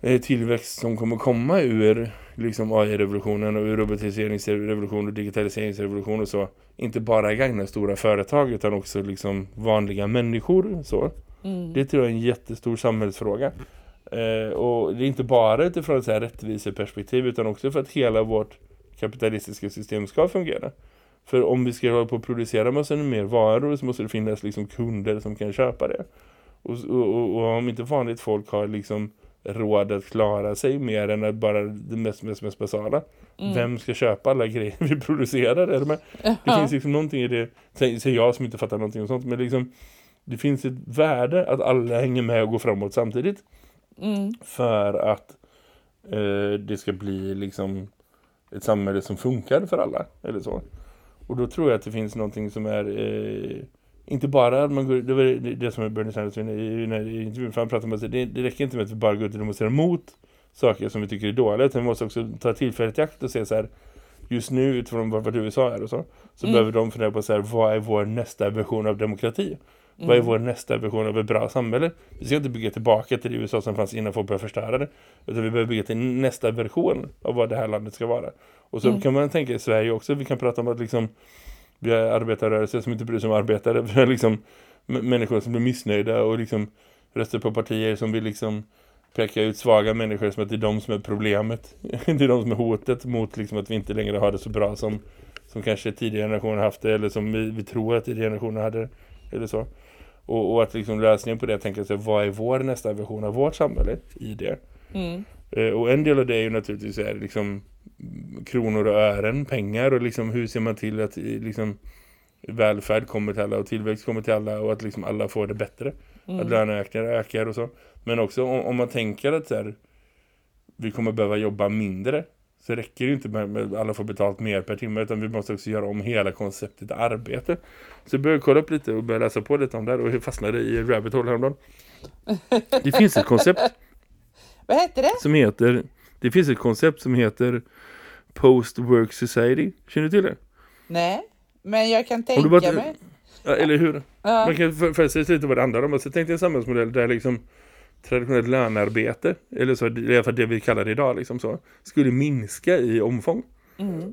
eh, tillväxt som kommer komma ur liksom AI-revolutionen och ur robotiseringsrevolution och digitaliseringsrevolution och så inte bara gagnar stora företag utan också liksom vanliga människor så. Mm. Det tror jag är en jättestor samhällsfråga. Eh, och det är inte bara utifrån ett rättviseperspektiv utan också för att hela vårt kapitalistiska system ska fungera. För om vi ska hålla på att producera massor mer varor så måste det finnas liksom kunder som kan köpa det. Och, och, och, om inte vanligt folk har liksom råd att klara sig mer än att bara det mest, mest, mest basala. Mm. Vem ska köpa alla grejer vi producerar? Det, med? det Ja. finns liksom någonting i det, säger säger jag som inte fattar någonting om sånt, men liksom det finns ett värde att alla hänger med och går framåt samtidigt Mm. för att eh, det ska bli liksom ett samhälle som funkar för alla eller så. Och då tror jag att det finns någonting som är eh, inte bara att man går, det var det, som Bernie Sanders i, intervjun, för han pratade om att det, det räcker inte med att vi bara går ut och demonstrerar mot saker som vi tycker är dåliga, utan vi måste också ta tillfället i akt och se så här, just nu utifrån vad USA är och så, så Mm. behöver de fundera på så här, vad är vår nästa version av demokrati? Vad är Mm. vår nästa version av ett bra samhälle? Vi ska inte bygga tillbaka till det USA som fanns innan folk började förstöra det. Utan vi behöver bygga till nästa version av vad det här landet ska vara. Och så Mm. kan man tänka i Sverige också. Vi kan prata om att liksom, vi har arbetarrörelser som inte bryr sig om arbetare. Vi har liksom människor som blir missnöjda och liksom röstar på partier som vill liksom peka ut svaga människor som att det är de som är problemet. det är de som är hotet mot liksom att vi inte längre har det så bra som, som kanske tidigare generationer haft det eller som vi, vi tror att tidigare generationer hade det, eller så. Och, och att liksom lösningen på det tänka sig vad är vår nästa version av vårt samhälle i det. Mm. Eh, Och en del av det är ju naturligtvis är liksom mm, kronor och ören, pengar och liksom hur ser man till att eh, liksom välfärd kommer till alla och tillväxt kommer till alla och att liksom alla får det bättre. Att löneökningar ökar och så. Men också om, om man tänker att så här, vi kommer behöva jobba mindre så räcker det inte med, att alla får betalt mer per timme utan vi måste också göra om hela konceptet arbete. Så jag började kolla upp lite och började läsa på lite om det här och jag fastnade i rabbit hole häromdagen. Det finns ett koncept Vad hette det? som heter det finns ett koncept som heter Post-Work Society. Känner du till det? Nej, men jag kan tänka bara- mig. Ja, eller hur? Ja. Man kan för- först säga lite vad det handlar om. Och så tänkte jag en samhällsmodell där liksom traditionellt lönearbete, eller så, i alla fall det vi kallar det idag, liksom så, skulle minska i omfång. Mm.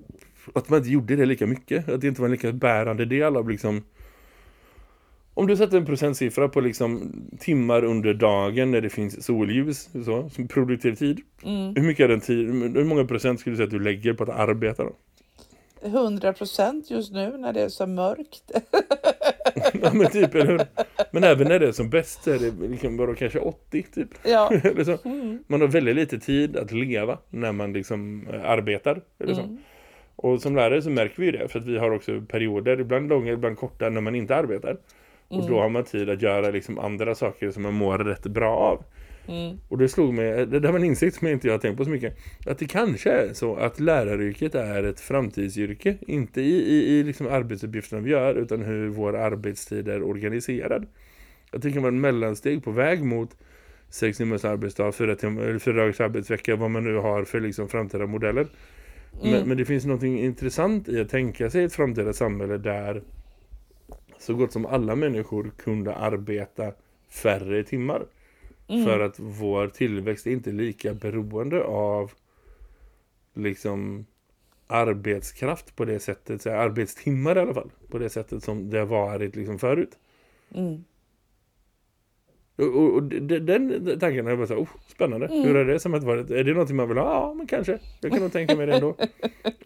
Att man inte gjorde det lika mycket. Att det inte var en lika bärande del av liksom om du sätter en procentsiffra på liksom timmar under dagen när det finns solljus så, som produktiv tid. Mm. Hur mycket är den tid, hur många procent skulle du säga att du lägger på att arbeta då? 100 procent just nu när det är så mörkt. Ja, men typ, eller hur? Men även när det är som bäst så är det liksom bara kanske 80 typ. Ja. eller så. Mm. Man har väldigt lite tid att leva när man liksom eh, arbetar. Eller så. Mm. Och som lärare så märker vi det. För att vi har också perioder, ibland långa, ibland korta, när man inte arbetar. Och då har man tid att göra liksom andra saker som man mår rätt bra av. Mm. Och det slog mig, det där var en insikt som jag inte har tänkt på så mycket. Att det kanske är så att läraryrket är ett framtidsyrke. Inte i, i, i liksom arbetsuppgifterna vi gör utan hur vår arbetstid är organiserad. Jag tycker var en mellansteg på väg mot sex timmars arbetsdag, fyra, timmar, fyra dagars arbetsvecka, vad man nu har för liksom framtida modeller. Men, men det finns något intressant i att tänka sig ett framtida samhälle där så gott som alla människor kunde arbeta färre timmar. För att vår tillväxt är inte lika beroende av liksom arbetskraft på det sättet, så här, arbetstimmar i alla fall, på det sättet som det har varit liksom förut. Mm. Och, och, och d- den tanken är bara så här, oh, spännande. Hur är det som att varit? Är det någonting man vill ha? Ja, men kanske. Jag kan nog tänka mig det ändå.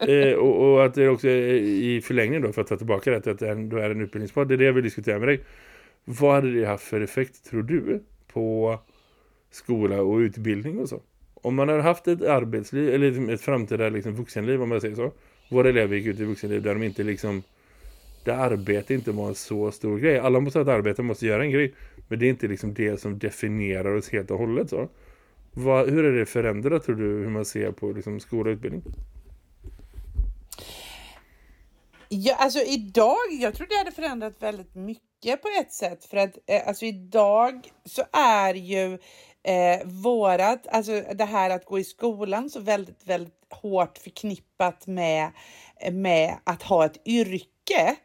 eh, och, och att det också är i förlängning då, för att ta tillbaka det, att det ändå är en utbildningspodd. Det är det jag vill diskutera med dig. Vad hade det haft för effekt, tror du, på skola och utbildning och så? Om man har haft ett arbetsliv, eller liksom ett framtida liksom vuxenliv, om man säger så. Våra elever gick ut i vuxenliv där de inte liksom där arbete inte var en så stor grej. Alla måste ha ett arbete, måste göra en grej. Men det är inte liksom det som definierar oss helt och hållet så. Vad, hur är det förändrat tror du hur man ser på liksom, skola och utbildning? Ja, alltså idag, jag tror det hade förändrat väldigt mycket på ett sätt. För att eh, alltså idag så är ju eh, vårat, alltså det här att gå i skolan så väldigt, väldigt hårt förknippat med, med att ha ett yrke.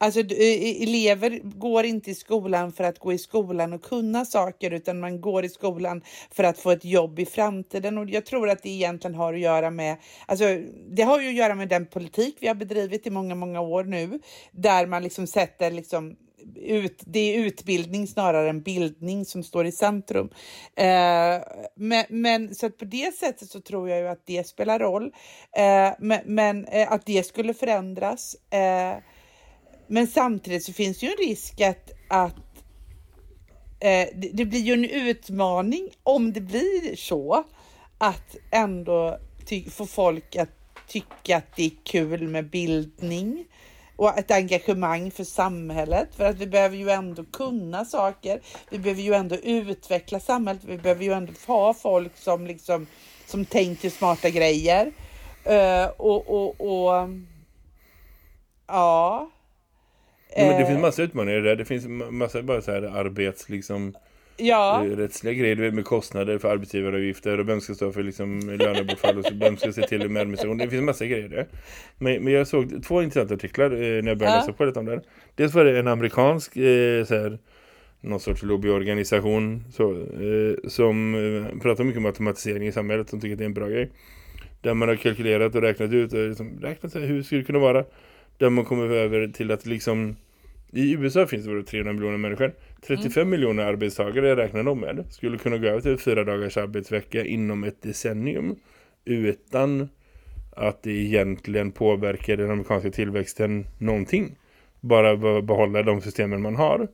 Alltså eh, eh, elever går inte i skolan för att gå i skolan och kunna saker utan man går i skolan för att få ett jobb i framtiden och jag tror att det egentligen har att göra med, alltså det har ju att göra med den politik vi har bedrivit i många, många år nu där man liksom sätter liksom ut, det är utbildning snarare än bildning som står i centrum. Eh, men, men så att på det sättet så tror jag ju att det spelar roll. Eh, men men eh, att det skulle förändras. Eh, men samtidigt så finns det ju en risk att, att eh, det, det blir ju en utmaning om det blir så att ändå få folk att tycka att det är kul med bildning och ett engagemang för samhället. För att vi behöver ju ändå kunna saker. Vi behöver ju ändå utveckla samhället. Vi behöver ju ändå ha folk som liksom som tänker smarta grejer. Eh, och, och, och ja. Men det Eh, finns massa utmaningar där. Det finns ma- massa bara så här arbets liksom Ja, eh, rättsliga grejer med kostnader för arbetsgivaravgifter och vem ska stå för liksom lönebortfall och vem ska se till med administration. Det finns massa grejer där. Men, men jag såg två intressanta artiklar eh, när jag började Ja. läsa på lite om det här. Dels var det en amerikansk eh, så här, någon sorts lobbyorganisation så, eh, som eh, pratar mycket om automatisering i samhället som tycker att det är en bra grej. Där man har kalkylerat och räknat ut och liksom, räknat hur skulle det kunna vara. Där man kommer över till att liksom i USA finns det väl 300 miljoner människor. 35 miljoner arbetstagare räknar de med skulle kunna gå över till fyra dagars arbetsvecka inom ett decennium utan att det egentligen påverkar den amerikanska tillväxten någonting. Bara be- behålla de systemen man har.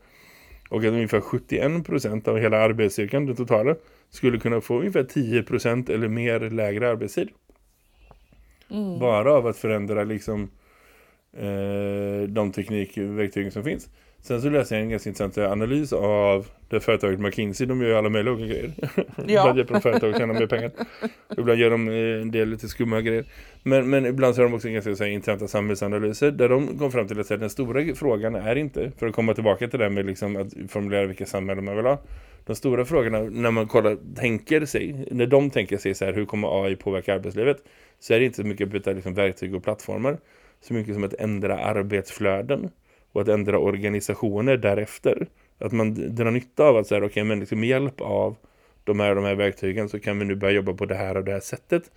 Och att ungefär 71% av hela arbetsstyrkan, den totala, skulle kunna få ungefär 10% eller mer lägre arbetstid. Bara av att förändra liksom eh, de teknikverktygen som finns. Sen så läste jag en ganska intressant analys av det företaget McKinsey. De gör ju alla möjliga olika grejer. Ja. ibland hjälper de företag att tjäna mer pengar. Ibland gör de eh, en del lite skumma grejer. Men, men ibland så har de också ganska så här, intressanta samhällsanalyser. Där de kom fram till att säga, den stora frågan är inte, för att komma tillbaka till det med liksom, att formulera vilka samhällen man vill ha. De stora frågorna när man kollar, tänker sig, när de tänker sig så här, hur kommer AI påverka arbetslivet? Så är det inte så mycket att byta liksom, verktyg och plattformar. Så mycket som att ändra arbetsflöden och att ändra organisationer därefter. Att man drar nytta av att säga, okej men liksom med hjälp av de här, de här verktygen så kan vi nu börja jobba på det här och det här sättet.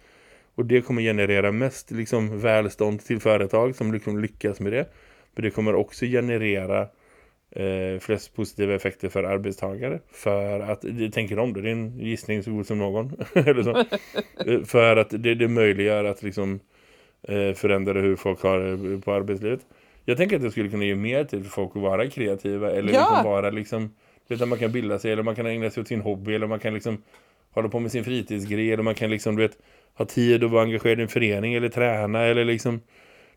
Och det kommer generera mest liksom välstånd till företag som liksom lyckas med det. Men det kommer också generera eh, flest positiva effekter för arbetstagare. För att, det tänker om det, det är en gissning så god som någon. Eller så. Eh, för att det, det möjliggör att liksom eh, förändra hur folk har det på arbetslivet. Jag tänker att det skulle kunna ge mer tid för folk att vara kreativa eller Ja. liksom vara liksom, att man kan bilda sig eller man kan ägna sig åt sin hobby eller man kan liksom hålla på med sin fritidsgrej eller man kan liksom, du vet, ha tid att vara engagerad i en förening eller träna eller liksom,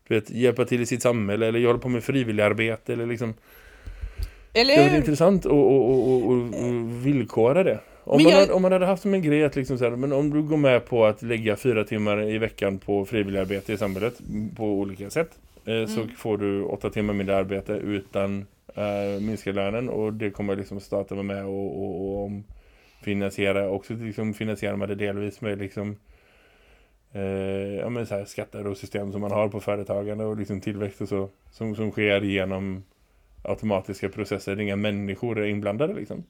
du vet, hjälpa till i sitt samhälle eller hålla på med frivilligarbete eller liksom, eller det är intressant att villkora det. Om Men man, jag- hade, om man hade haft som en grej att liksom så här, men om du går med på att lägga fyra timmar i veckan på frivilligarbete i samhället på olika sätt eh, så får du åtta timmar mindre arbete utan eh, minska lönen och det kommer liksom staten vara med och, och, och finansiera också liksom finansierar man det delvis med liksom eh, ja, men så här skatter och system som man har på företagande och liksom tillväxt och så som, som sker genom automatiska processer, inga människor är inblandade liksom.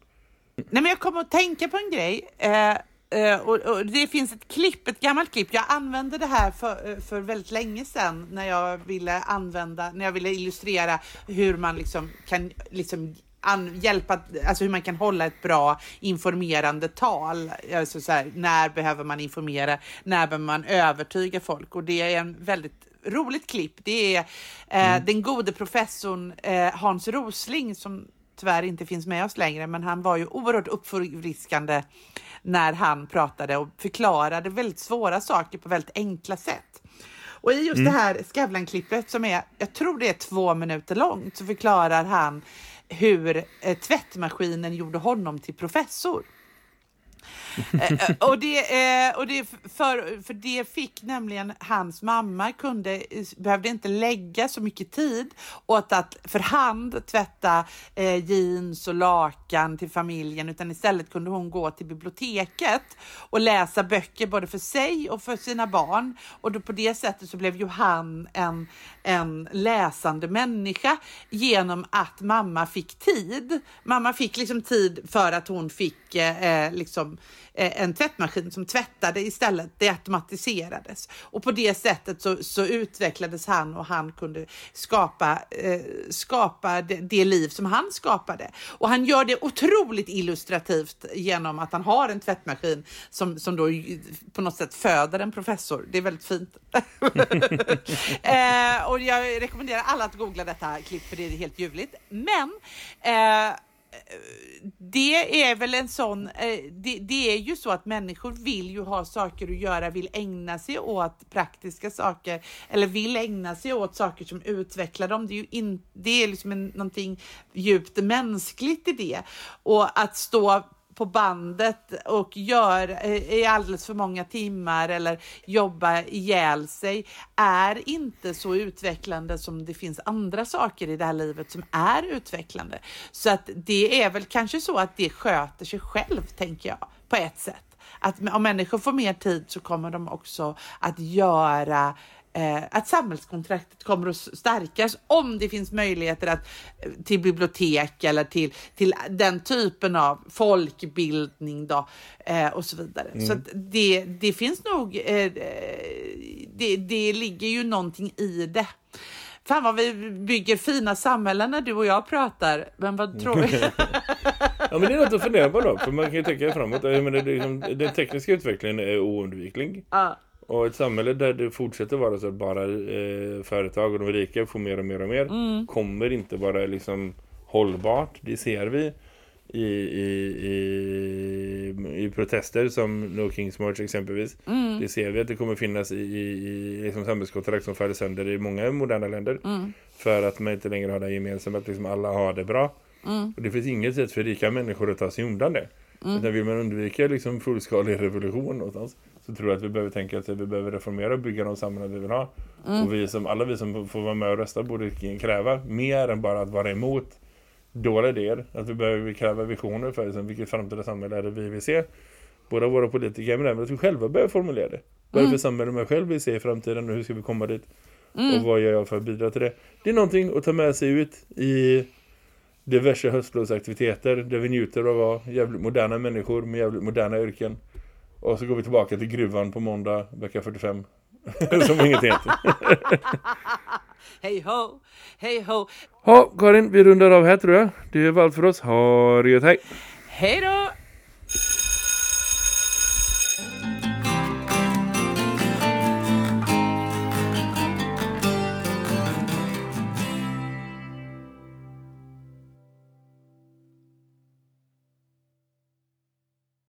Nej, men jag kommer att tänka på en grej. Eh, eh, och, och det finns ett klipp, ett gammalt klipp. Jag använde det här för, eh, för väldigt länge sedan när jag ville använda, när jag ville illustrera hur man liksom kan liksom an, hjälpa, alltså hur man kan hålla ett bra informerande tal. Alltså så här, när behöver man informera? När behöver man övertyga folk? Och det är en väldigt roligt klipp. Det är eh, den gode professorn eh, Hans Rosling som tyvärr inte finns med oss längre, men han var ju oerhört uppfriskande när han pratade och förklarade väldigt svåra saker på väldigt enkla sätt. Och i just det här Skavlan-klippet som är, jag tror det är två minuter långt, så förklarar han hur eh, tvättmaskinen gjorde honom till professor. Eh, eh, och det, eh, och det för, för det fick nämligen hans mamma kunde, behövde inte lägga så mycket tid åt att för hand tvätta eh, jeans och lakan till familjen utan istället kunde hon gå till biblioteket och läsa böcker både för sig och för sina barn och då på det sättet så blev ju han en, en läsande människa genom att mamma fick tid. Mamma fick liksom tid för att hon fick eh, liksom en tvättmaskin som tvättade istället. Det automatiserades och på det sättet så, så utvecklades han och han kunde skapa, eh, skapa det, det liv som han skapade. Och han gör det otroligt illustrativt genom att han har en tvättmaskin som, som då på något sätt föder en professor. Det är väldigt fint. eh, och jag rekommenderar alla att googla detta klipp för det är helt ljuvligt. Men eh, det är väl en sån, eh, det, det är ju så att människor vill ju ha saker att göra, vill ägna sig åt praktiska saker eller vill ägna sig åt saker som utvecklar dem. Det är ju in, det är liksom en, någonting djupt mänskligt i det. Och att stå på bandet och gör eh, i alldeles för många timmar eller jobba ihjäl sig är inte så utvecklande som det finns andra saker i det här livet som är utvecklande. Så att det är väl kanske så att det sköter sig själv, tänker jag, på ett sätt. Att om människor får mer tid så kommer de också att göra eh, att samhällskontraktet kommer att stärkas om det finns möjligheter att, eh, till bibliotek eller till, till den typen av folkbildning då, eh, och så vidare. Mm. Så det, det finns nog, eh, det, det ligger ju någonting i det. Fan vad vi bygger fina samhällen när du och jag pratar. Men vad tror du? ja men det är något att fundera på då. För man kan ju tänka framåt. Jag menar, det liksom, den tekniska utvecklingen är oundviklig. Ja. Och ett samhälle där det fortsätter vara så att bara eh, företag och de rika får mer och mer och mer mm. kommer inte vara liksom hållbart. Det ser vi i, i, i, i protester som No Kings March exempelvis. Mm. Det ser vi att det kommer finnas i, i, i liksom samhällskontrakt som faller sönder i många moderna länder. Mm. För att man inte längre har det gemensamt att liksom alla har det bra. Mm. Och det finns inget sätt för rika människor att ta sig undan det. Mm. Utan vill man undvika liksom fullskalig revolution någonstans så tror jag att vi behöver tänka att vi behöver reformera och bygga de samhällen vi vill ha. Mm. Och vi som, alla vi som får vara med och rösta borde kräva mer än bara att vara emot dåliga idéer. Att vi behöver kräva visioner för liksom, vilket framtida samhälle är det vi vill se. Båda våra politiker, men även att vi själva behöver formulera det. Vad är det för mm. samhälle man själv vill se i framtiden och hur ska vi komma dit? Mm. Och vad gör jag för att bidra till det? Det är någonting att ta med sig ut i diverse höstlovsaktiviteter där vi njuter av att vara jävligt moderna människor med jävligt moderna yrken. Och så går vi tillbaka till gruvan på måndag, vecka 45. Som inget heter. hej ho, hej ho. Ja, Karin, vi rundar av här tror jag. Det var allt för oss. Ha det gött, hej. Hej då!